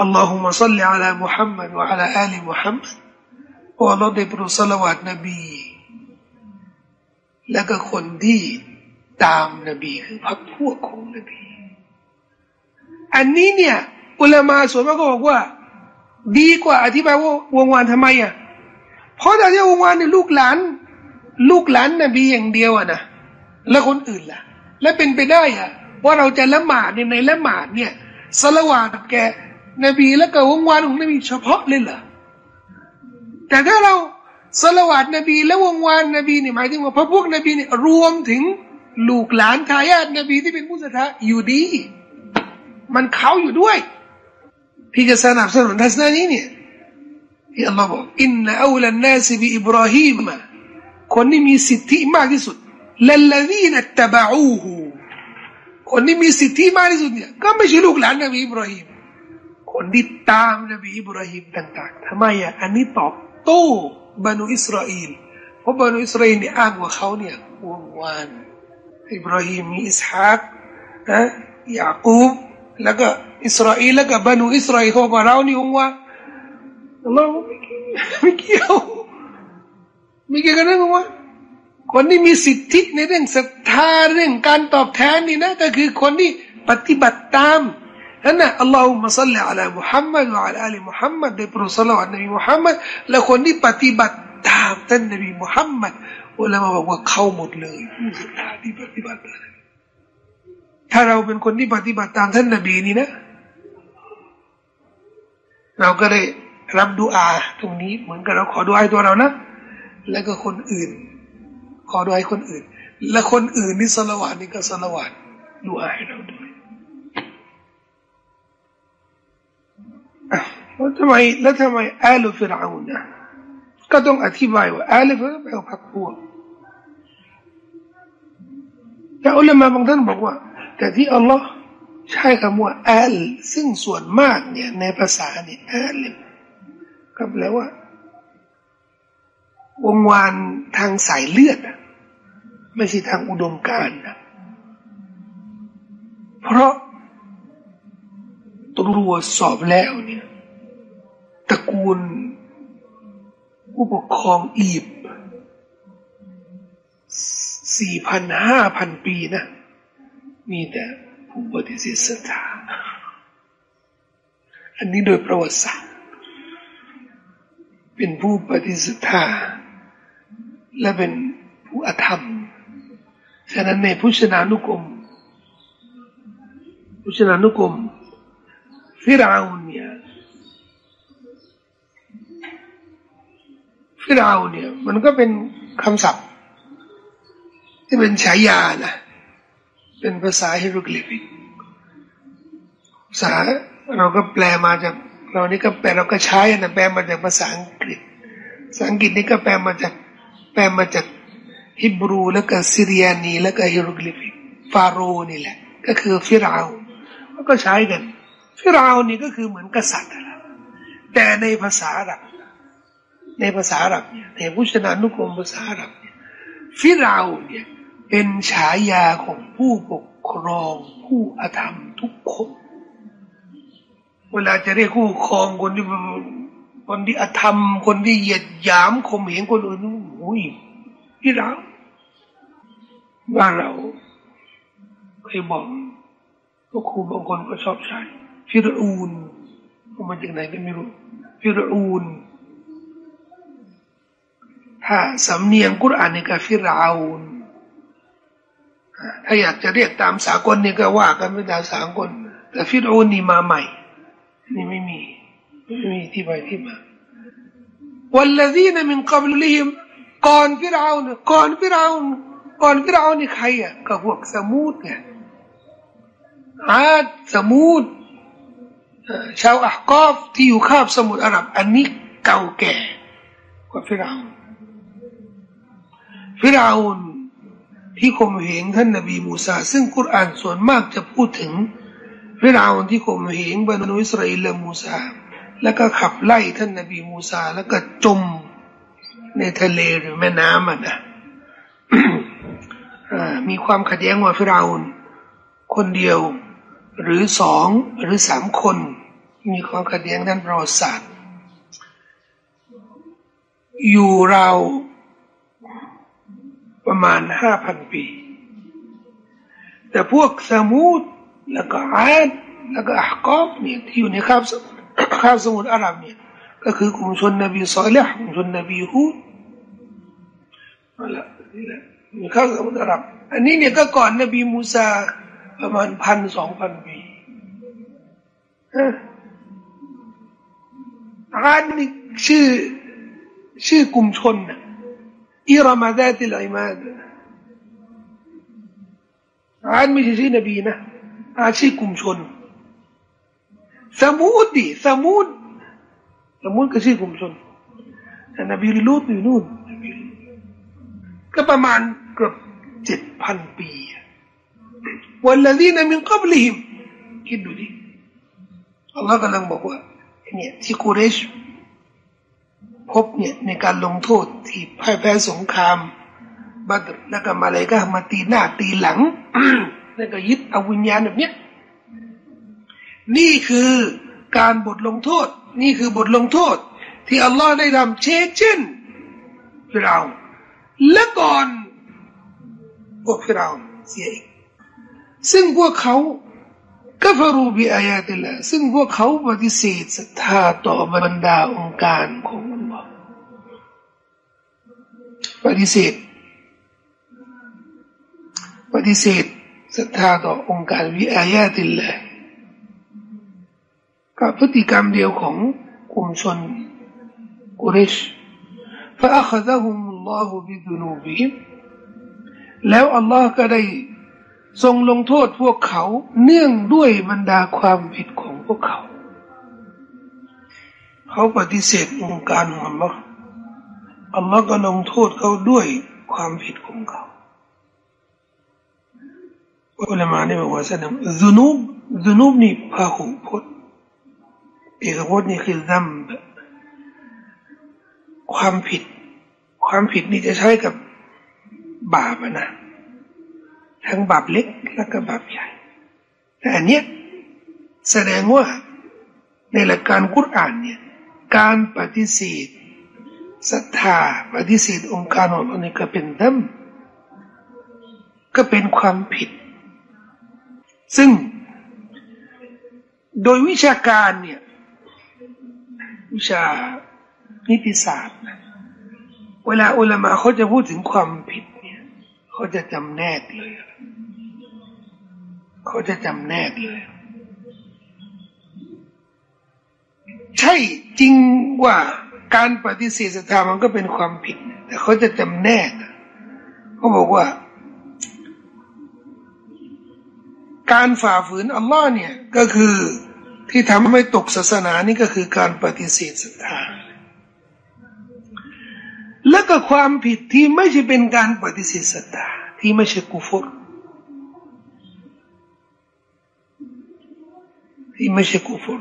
اللهم صل على محمد وعلى آل محمد โอ้เราได้โปรดสละวาดนบี แล้วก็คนที่ตามนบีคือพรรคพวกของนบี อันนี้เนี่ยอุลามาส่วนมากก็บอกว่า ดีกว่าอธิบายว่าวงวานทำไมอ่ะ เพราะแต่ที่วงวานเนี่ยลูกหลาน ลูกหลานนบีอย่างเดียวอะนะแล้วคนอื่นล่ะ และเป็นไปได้อะว่าเราจะละหมาดในละหมาดเนี่ยสละวาดแกนบีแล้วก็วงวานของนบีเฉพาะเลยเหรอแต่ถ้าเราสละวาดนบีและวงวานนบีเนี่ยหมายถึงว่าพระพวกนบีเนี่ยรวมถึงลูกหลานทายาทนบีที่เป็นผู้ศรัทธาอยู่ดี มันเขาอยู่ด้วยที่จะสนับสนุนทัศนะนี้เนี่ย ที่อัลลอฮ์บอกอินนัอูลันนาสบิอิบราฮิมคนที่มีสิทธิมากที่สุดลัลลดีนตบะอูฮูคนที่มีสิทธิมากที่สุดเนี่ยก็ไม่ใช่ลูกหลานนบีอิบราฮิมคนที่ตาม นบีอิบราฮิมต่างๆทำไมอะอันนี้ตอบโต้บรรดอิสราเอลเพราะบรรดอิสราเอลเนี่ยอ้างว่าเขาเนี่ยวงวานอิบราฮิมมีอิสฮากนะยาคูบแล้วก็อิสราเอลแล้วก็บรรดอิสราเอลเขาบอกเรานี่วงวาน เราไม่เกี่ยวไม่เกี่ยวกันเรื่องว่าคนที่มีสิทธิในเรื่องศรัทธาเรื่องการตอบแทนนี่นะก็คือคนที่ปฏิบัติตามนั่นนะอัลลอฮุมะซัลลิอัลมุฮัมมัดวะอัลอาลีมุฮัมมัดได้โปรดสลาวะนบีมุฮัมมัดและคนที่ปฏิบัติตามท่านนบีมุฮัมมัดอุลามะบอกว่าเข้าหมดเลยผู้ศรัทธาที่ปฏิบัติตามถ้าเราเป็นคนที่ปฏิบัติตามท่านนบีนี่นะ เราก็ได้ รับดูอาตรงนี้เหมือนกับเราขอดูอาตัวเรานะ แล้วก็คนอื่น ขอดูอาคนอื่น และคนอื่นนี่สละวานนี่ก็สละวานดูอาให้เราด้วยแล้วทำไมแล้วทำไมอาลูฟิรอานะก็ต้องอธิบายว่าอาลูฟิรอาวนแปลว่าพักพวกแต่อุลามะบางท่านบอกว่า แต่ที่อัลลอฮ์ใช้คำว่าอาลซึ่งส่วนมากเนี่ยในภาษาเนี่ยอาล ก็แปลว่า วงวานทางสายเลือดไม่ใช่ทางอุดมการนะเพราะตรวจสอบแล้วเนี่ยตระกูลผู้ปกครองอีบสี่พันห้าพันปีนะมีแต่ผู้ปฏิเสธศรัทธาอันนี้โดยประวัติศาสตร์ เป็นผู้ปฏิสัทธาและเป็นผู้อธรรม ฉะนั้นในพุทธนานุกรมพุทธนานุกรมฟิราวเนี่ยฟิราวเนี่ย มันก็เป็นคำศัพท์ ที่เป็นฉายานะเป็นภาษาฮิโรกลิฟิกภาษาเราก็แปลมาจาก เรานี่ก็แปลเราก็ใช้นะแปลมาจากภาษาอังกฤษภาษาอังกฤษนี่ก็แปลมาจากแปลมาจากฮิบรูแล้วก็ซิรยานีแล้วก็ฮิโรกลิฟิกฟาโรห์นี่แหละ ก็คือฟิราวก็ใช้กัน ฟิราวนี่ก็คือเหมือนกษัตริย์แต่ในภาษาอาหรับในภาษาอาหรับเนี่ยในพุทธนานุกรมภาษาอาหรับเนี่ยฟิราวเนี่ยเป็นฉายาของผู้ปกครองผู้อธรรมทุกคน เวลาจะเรียกผู้ครองคนที่คนที่อธรรม คนที่เหยียดหยามข่มเหงคนอื่นโอ้ยพี่เราว่าเราเคยบอกพวกครูบางคนก็ชอบใช้ฟิรูนมาจากไหนก็ไม่รู้ฟิรูนถ้าสำเนียงกุรอานนี่ก็ฟิราอูนถ้าอยากจะเรียกตามสากลนี่ก็ว่ากันไม่ตามสากลแต่ฟิรูนนี่มาใหม่ นี่ไม่มีไม่มีที่ไปที่มาวัลลซีนมินกับลุลิมก่อนฟิรเอานก่อนฟิรเอานก่อนฟิรเอานนี่ใครอะก็พวกสมูดไงอาดสมูดชาวอักอฟที่อยู่คาบสมุทรอาหรับ อันนี้เก่าแก่กว่าฟิรเอานฟิรเอานที่ข่มเหงท่านนบีมูซาซึ่งกุรอานส่วนมากจะพูดถึง ฟิรเอาที่ข่มเหงบรรดอิสราเอลและมูซา แล้วก็ขับไล่ท่านนบีมูซา แล้วก็จมในทะเลหรือแม่น้ำอะนะมีความขัดแย้งว่าฟิราอุนคนเดียว หรือสองหรือสามคน มีความขัดแย้งด้านประวัติศาสตร์ อยู่เราประมาณห้าพันปี แต่พวกสมุท แล้วก็อาดแล้วก็อักอบเนี่ยที่อยู่ในคาบคาบสมุทรอาหรับเนี่ยก็คือกลุ่มชนนบีซอลห์กลุ่มชนนบีฮูดนั่นแหละนี่แหละมีคาบสมุทรอาหรับ อันนี้เนี่ยก็ก่อนนบีมูซาประมาณพันสองพันปีอาดนี่ชื่อชื่อกลุ่มชนอิรามาดาติลอิมาดอาดไม่ใช่ชื่อนบีนะ อาชื่อกลุ่มชน สมูดดิสมูดสมูดก็ชื่อกลุ่มชนแต่นบีลูดอยู่นู่นก็ประมาณเกือบเจ็ดพันปีวันละดีนมินกับลิมคิดดูดิอัลลอฮ์กำลังบอกว่าเนี่ยที่กุเรชพบเนี่ยในการลงโทษที่พ่ายแพ้สงครามบัตรแล้วก็มาเลยก็มาตีหน้าตีหลัง แล้วก็ยึดเอาวิญญาณแบบเนี้ยนี่คือการบทลงโทษ นี่คือบทลงโทษ ที่อัลลอฮ์ได้ทำเช่นเช่นเราและก่อนพวกเราเสียอีกซึ่งพวกเขาก็ฟรูบิอายาติละซึ่งพวกเขาปฏิเสธศรัทธาต่อบรรดาองค์การของอัลลอฮ์ปฏิเสธปฏิเสธ ศรัทธาต่อองค์การวิอายาติละกับพฤติกรรมเดียวของกลุ่มชนกุเรช فأخذهم الله بذنوبهم แล้วอัลลอฮ์ก็ได้ทรงลงโทษพวกเขาเนื่องด้วยบรรดาความผิดของพวกเขา เขาปฏิเสธองค์การของอัลลอฮ์อัลลอฮ์ก็ลงโทษเขาด้วยความผิดของเขา อุลามาเนี่ยบอกว่าสนามซุนูบซุนูบนี่พาหุพจน์เอกพจน์นี่คือดัมความผิด ความผิดนี่จะใช้กับบาปนะทั้งบาปเล็กและก็บาปใหญ่แต่อันเนี้ยแสดงว่าในหลักการกุรอานเนี่ยการปฏิเสธศรัทธาปฏิเสธองค์การของเราเนี่ก็เป็นดัมก็เป็นความผิด ซึ่งโดยวิชาการเนี่ย วิชานิติศาสตร์เวลาอุลามะเขาจะพูดถึงความผิดเนี่ยเขาจะจำแนกเลยเขาจะจำแนกเลย ใช่จริงว่าการปฏิเสธศรัทธามันก็เป็นความผิด แต่เขาจะจำแนกเขาบอกว่า การฝ่าฝืนอัลลอฮ์เนี่ยก็คือที่ทำให้ตกศาสนานี่ก็คือการปฏิเสธศรัทธา และก็ความผิดที่ไม่ใช่เป็นการปฏิเสธศรัทธาที่ไม่ใช่กุฟรที่ไม่ใช่กุฟร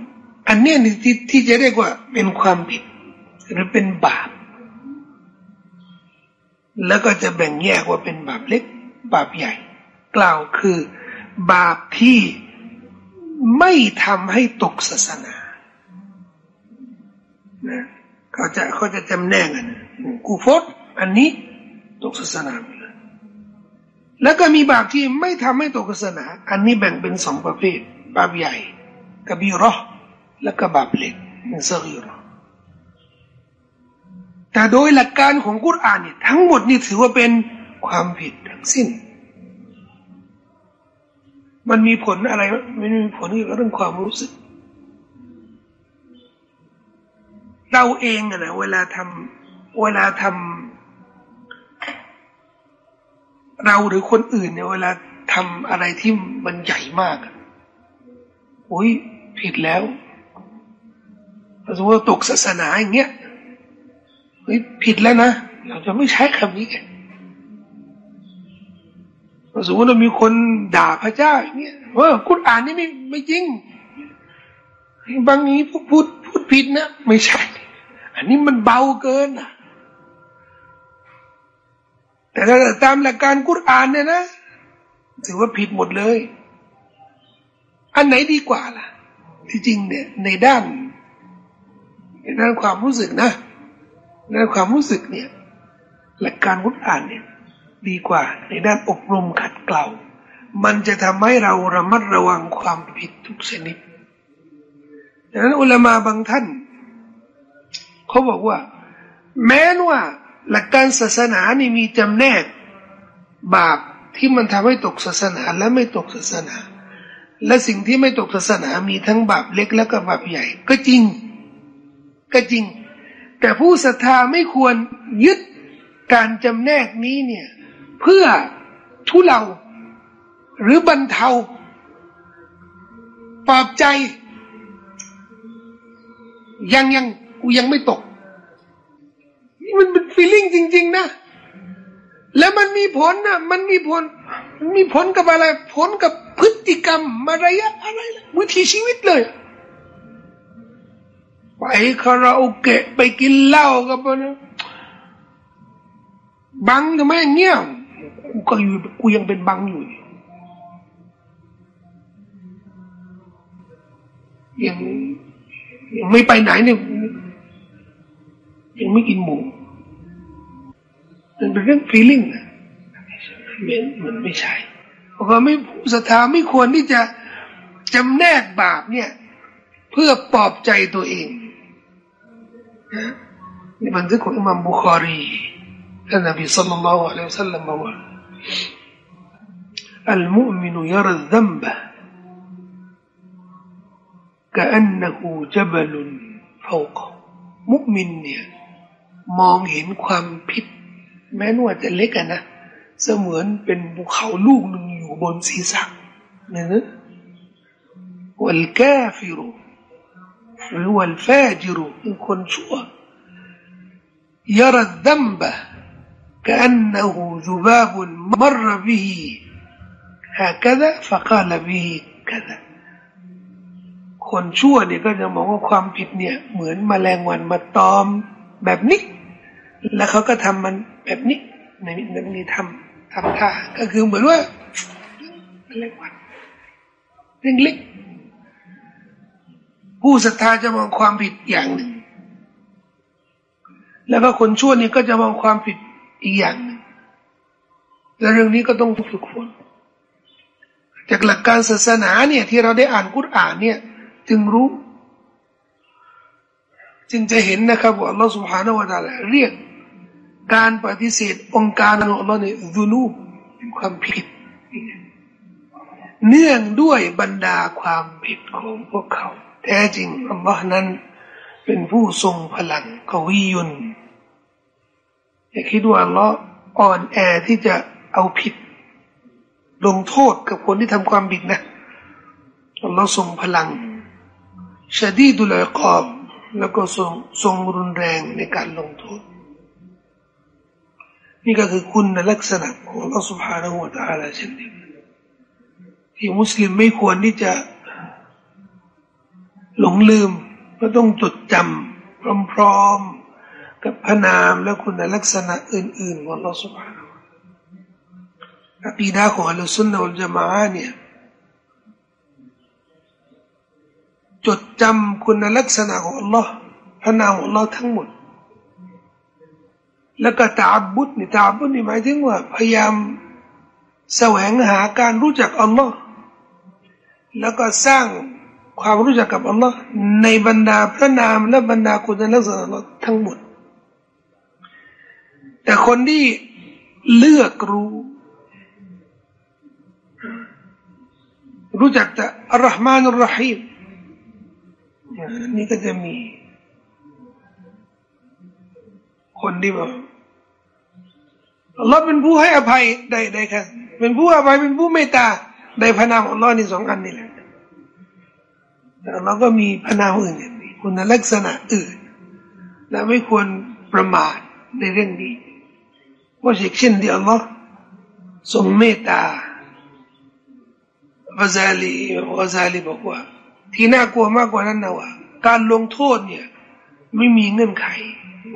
อันนี้ที่ที่จะเรียกว่าเป็นความผิด หรือเป็นบาป แล้วก็จะแบ่งแยกว่าเป็นบาปเล็ก บาปใหญ่ กล่าวคือ บาปที่ไม่ทำให้ตกศาสนานะเขาจะเขาจะจำแนกกันกูฟดอันนี้ตกศาสนาไปเลยแล้วก็มีบาปที่ไม่ทำให้ตกศาสนา อันนี้แบ่งเป็นสองประเภท บาปใหญ่กับบีรอแล้วก็บาปเล็กนั่นซกีรอแต่โดยหลักการของกุรอานเนี่ยทั้งหมดนี่ถือว่าเป็นความผิดทั้งสิ้น มันมีผลอะไรมันมีผลเกี่ยวกับเรื่องความรู้สึก เราเองนะเวลาทำเวลาทำเราหรือคนอื่นเนี่ยเวลาทำอะไรที่มันใหญ่มากโอ้ยผิดแล้วสมมติว่าตกศาสนาอย่างเงี้ยเฮ้ยผิดแล้วนะ เราจะไม่ใช้คำนี้กัน สมมติว่ามีคนด่าพระเจ้าอย่างเงี้ยว่าคุณอ่านนี่ไม่ไม่จริง บางนี้พูดพูดพูดผิดนะไม่ใช่ อันนี้มันเบาเกินอะ แต่ถ้าตามหลักการกุรอานเนี่ยนะถือว่าผิดหมดเลย อันไหนดีกว่าล่ะ ที่จริงเนี่ย ในด้านในด้านความรู้สึกนะในด้านความรู้สึกเนี่ย หลักการกุรอานเนี่ย ดีกว่าในด้านอบรมขัดเกลามันจะทำให้เราระมัดระวังความผิดทุกชนิดดังนั้นอุลามาบางท่าน เขาบอกว่า แม้ว่าหลักการศาสนานี่มีจำแนก บาปที่มันทำให้ตกศาสนาและไม่ตกศาสนา และสิ่งที่ไม่ตกศาสนามีทั้งบาปเล็กและก็บาปใหญ่ ก็จริง ก็จริง แต่ผู้ศรัทธาไม่ควรยึดการจำแนกนี้เนี่ย เพื่อทุเลาหรือบรรเทาปลอบใจ ยังยังกูยังไม่ตก นี่มันเป็นฟีลิ่งจริง ๆ นะ แล้วมันมีผลนะมันมีผล มีผลกับอะไร ผลกับพฤติกรรมมารยาอะไรวิถีชีวิตเลยไปคาราโอเกะไปกินเหล้ากับนบังทำไมเงี้ย กูก็อยู่กูยังเป็นบังอยู่ยังยังไม่ไปไหนเนี่ยยังไม่กินหมูมันเป็นเรื่อง feeling นะมันไม่ใช่เพราไม่ศรัทธาไม่ควรที่จะจำแนกบาปเนี่ย เพื่อปลอบใจตัวเองนี่มันทึกของอิมามบุคารีท่านนบีสัลลัลลอฮุอะลัยฮิวสัลลัมบอกว่า المؤمن يرى الذنب كأنه جبل فوقه มุมินเนี่ยมองเห็นความผิด แม้ว่าจะเล็กอะนะเสมือนเป็นภูเขาลูกหนึ่งอยู่บนศีรษะนะนะวัลกาฟิรุหรือวัลฟาจิรุคือคนชั่วยรดัมบะ كأنه ذباب مر به هكذا فقال به كذا คนชั่วเนี่ยก็จะมองว่าความผิดเนี่ย เหมือนมแมลงวันมาตอมแบบนี้ แล้วเขาก็ทำมันแบบนี้ในในนี้ทำทำท่าก็คือเหมือนว่าแมลงวันเรื่องเล็กผู้ศรัทธาจะมองความผิดอย่างหนึ่ง แล้วก็คนชั่วนี่ก็จะมองความผิด อีกอย่างและเรื่องนี้ก็ต้องฝึกฝนจากหลักการศาสนาเนี่ยที่เราได้อ่านกุรอ่านเนี่ยจึงรู้ จึงจะเห็นนะครับว่าอัลลอฮฺสุฮานาวะตาลเรียกการปฏิเสธองค์การของอัลลอฮ์เนี่ยดูนูเป็นความผิด เนื่องด้วยบรรดาความผิดของพวกเขา แท้จริงอัลลอฮ์นั้น เป็นผู้ทรงพลังกวียุน อย่าคิดว่าอัลลอฮ์อ่อนแอที่จะเอาผิด ลงโทษกับคนที่ทำความผิดนะอัลลอฮ์ทรงพลังชดีดุลกอบแล้วก็ทรงทรงรุนแรงในการลงโทษ นี่ก็คือคุณลักษณะของอัลลอฮฺ سبحانه และ تعالى เช่นเดียวกันที่มุสลิมไม่ควรที่จะ หลงลืมก็ต้องจดจำพร้อมๆ กับพระนามและคุณลักษณะอื่นๆของเราสุภาพอะกีดาของอัลุนนะอัลจามาเนี่ยจดจำคุณลักษณะของอัลลอฮ์พระนามของอัลลอฮ์ทั้งหมด แล้วก็ตาบุตรนี่ตาบุตรนี่หมายถึงว่า พยายามแสวงหาการรู้จักอัลลอฮ์แล้วก็สร้างความรู้จักกับอัลลอฮ์ในบรรดาพระนามและบรรดาคุณลักษณะทั้งหมด แต่คนที่เลือกรู้ รู้จักแต่อัลลอฮ์มานุรหีมนี่ก็จะมี คนที่แบบอัลลอฮ์เป็นผู้ให้อภัยได้ได้ครับเป็นผู้อภัยเป็นผู้เมตตาได้พระนามอัลลอฮ์นี่สองอันนี่แหละแต่เราก็มีพระนามอื่นคุณลักษณะอื่น และไม่ควรประมาทในเรื่องนี้ ว่าเช่นที่อัลลอฮ์ทรงเมตตากาซาลีกาซาลีบอกว่า ที่น่ากลัวมากกว่านั้นนะว่า การลงโทษเนี่ย ไม่มีเงื่อนไข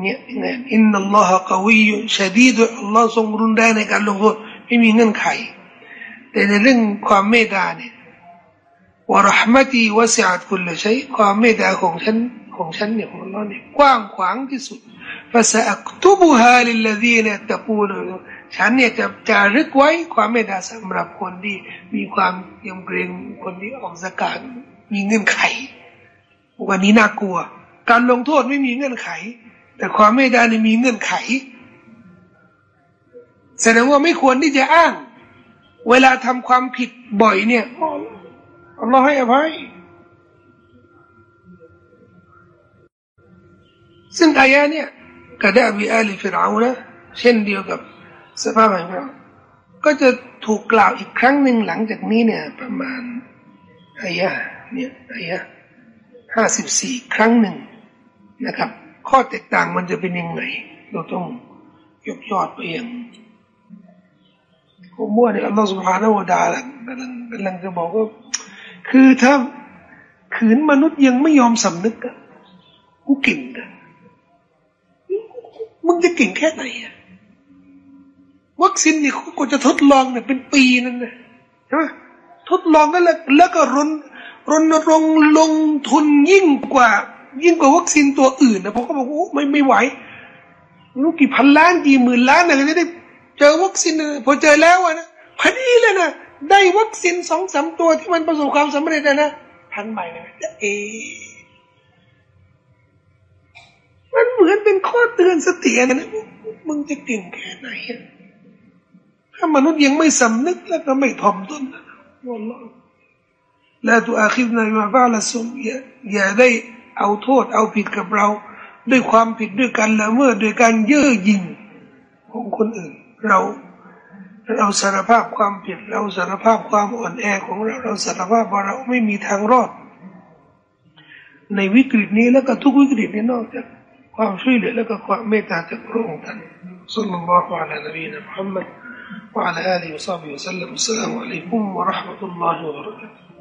เนี่ยอินนัลลอฮะกวียุชดีดอัลลอฮ์ทรงรุนแรงในการลงโทษไม่มีเงื่อนไข แต่ในเรื่องความเมตตาเนี่ยวะรหมตีวะสิอาตคุลชัยความเมตตาของฉันของฉันเนี่ยของอัลลอฮ์เนี่ยกว้างขวางที่สุด ฟาสอักตุบุฮาลิลลดีนตะกูลฉันเนี่ยจะจารึกไว้ความเมตตาสำหรับคนที่มีความยำเกรงคนที่ออกสกาดมีเงื่อนไข วันนี้น่ากลัว การลงโทษไม่มีเงื่อนไข แต่ความเมตตาเนี่ยมีเงื่อนไข แสดงว่าไม่ควรที่จะอ้าง เวลาทำความผิดบ่อยเนี่ยอัลลอฮ์ให้อภัยซึ่งอายะเนี่ย กระดาบิอาลีฟิรเอานะเช่นเดียวกับสภาพแห่งเราก็จะถูกกล่าวอีกครั้งหนึ่งหลังจากนี้เนี่ย ประมาณอายะเนี่ยอายะห้าสิบสี่ครั้งหนึ่งนะครับ ข้อแตกต่างมันจะเป็นยังไง เราต้องยกยอดไปอย่างผมว่าเนี่ยอัลลอฮฺสุบฮานาอูดาละกำลังกำลังจะบอกว่าคือถ้าขืนมนุษย์ยังไม่ยอมสำนึกอะกูเก่งอะ มึงจะเก่งแค่ไหนอะวัคซีนเนี่ยกูจะทดลองเนี่ยเป็นปีนั่นนะใช่ไหมทดลองก็แล้วแล้วก็รนรนรงลงทุนยิ่งกว่า ยิ่งกว่าวัคซีนตัวอื่นนะเพราะเขาบอกโอ้ไม่ไม่ไหวรู้กี่พันล้านกี่หมื่นล้านอะไรจะได้เจอวัคซีนพอเจอแล้วนะพอดีเลยนะได้วัคซีนสองสามตัวที่มันประสบความสำเร็จนะนะทันใหม่เลยจะเอ มันเหมือนเป็นข้อเตือนสตินะมึงจะเก่งแค่ไหนถ้ามนุษย์ยังไม่สำนึกแล้วก็ไม่ถ่อมตนนะวลลอฮ์ละตัวอาคิดในมาบ้าละสมอย่าอย่าได้เอาโทษเอาผิดกับเรา ด้วยความผิดด้วยกันละเมื่อด้วยการเย่อหยิ่งของคนอื่น เราเราสารภาพความผิด เราสารภาพความอ่อนแอของเราเราสารภาพว่าเราไม่มีทางรอด ในวิกฤตนี้แล้วก็ทุกวิกฤตนี้นอกจาก ความช่วยเหลือแล้วก็ความเมตตาจากพระองค์ท่านสุลลัลลอฮุอะลัยฮิวะซัลลัม محمد وعلى آله وصحبه وسلم السلام عليكم ورحمة الله وبركاته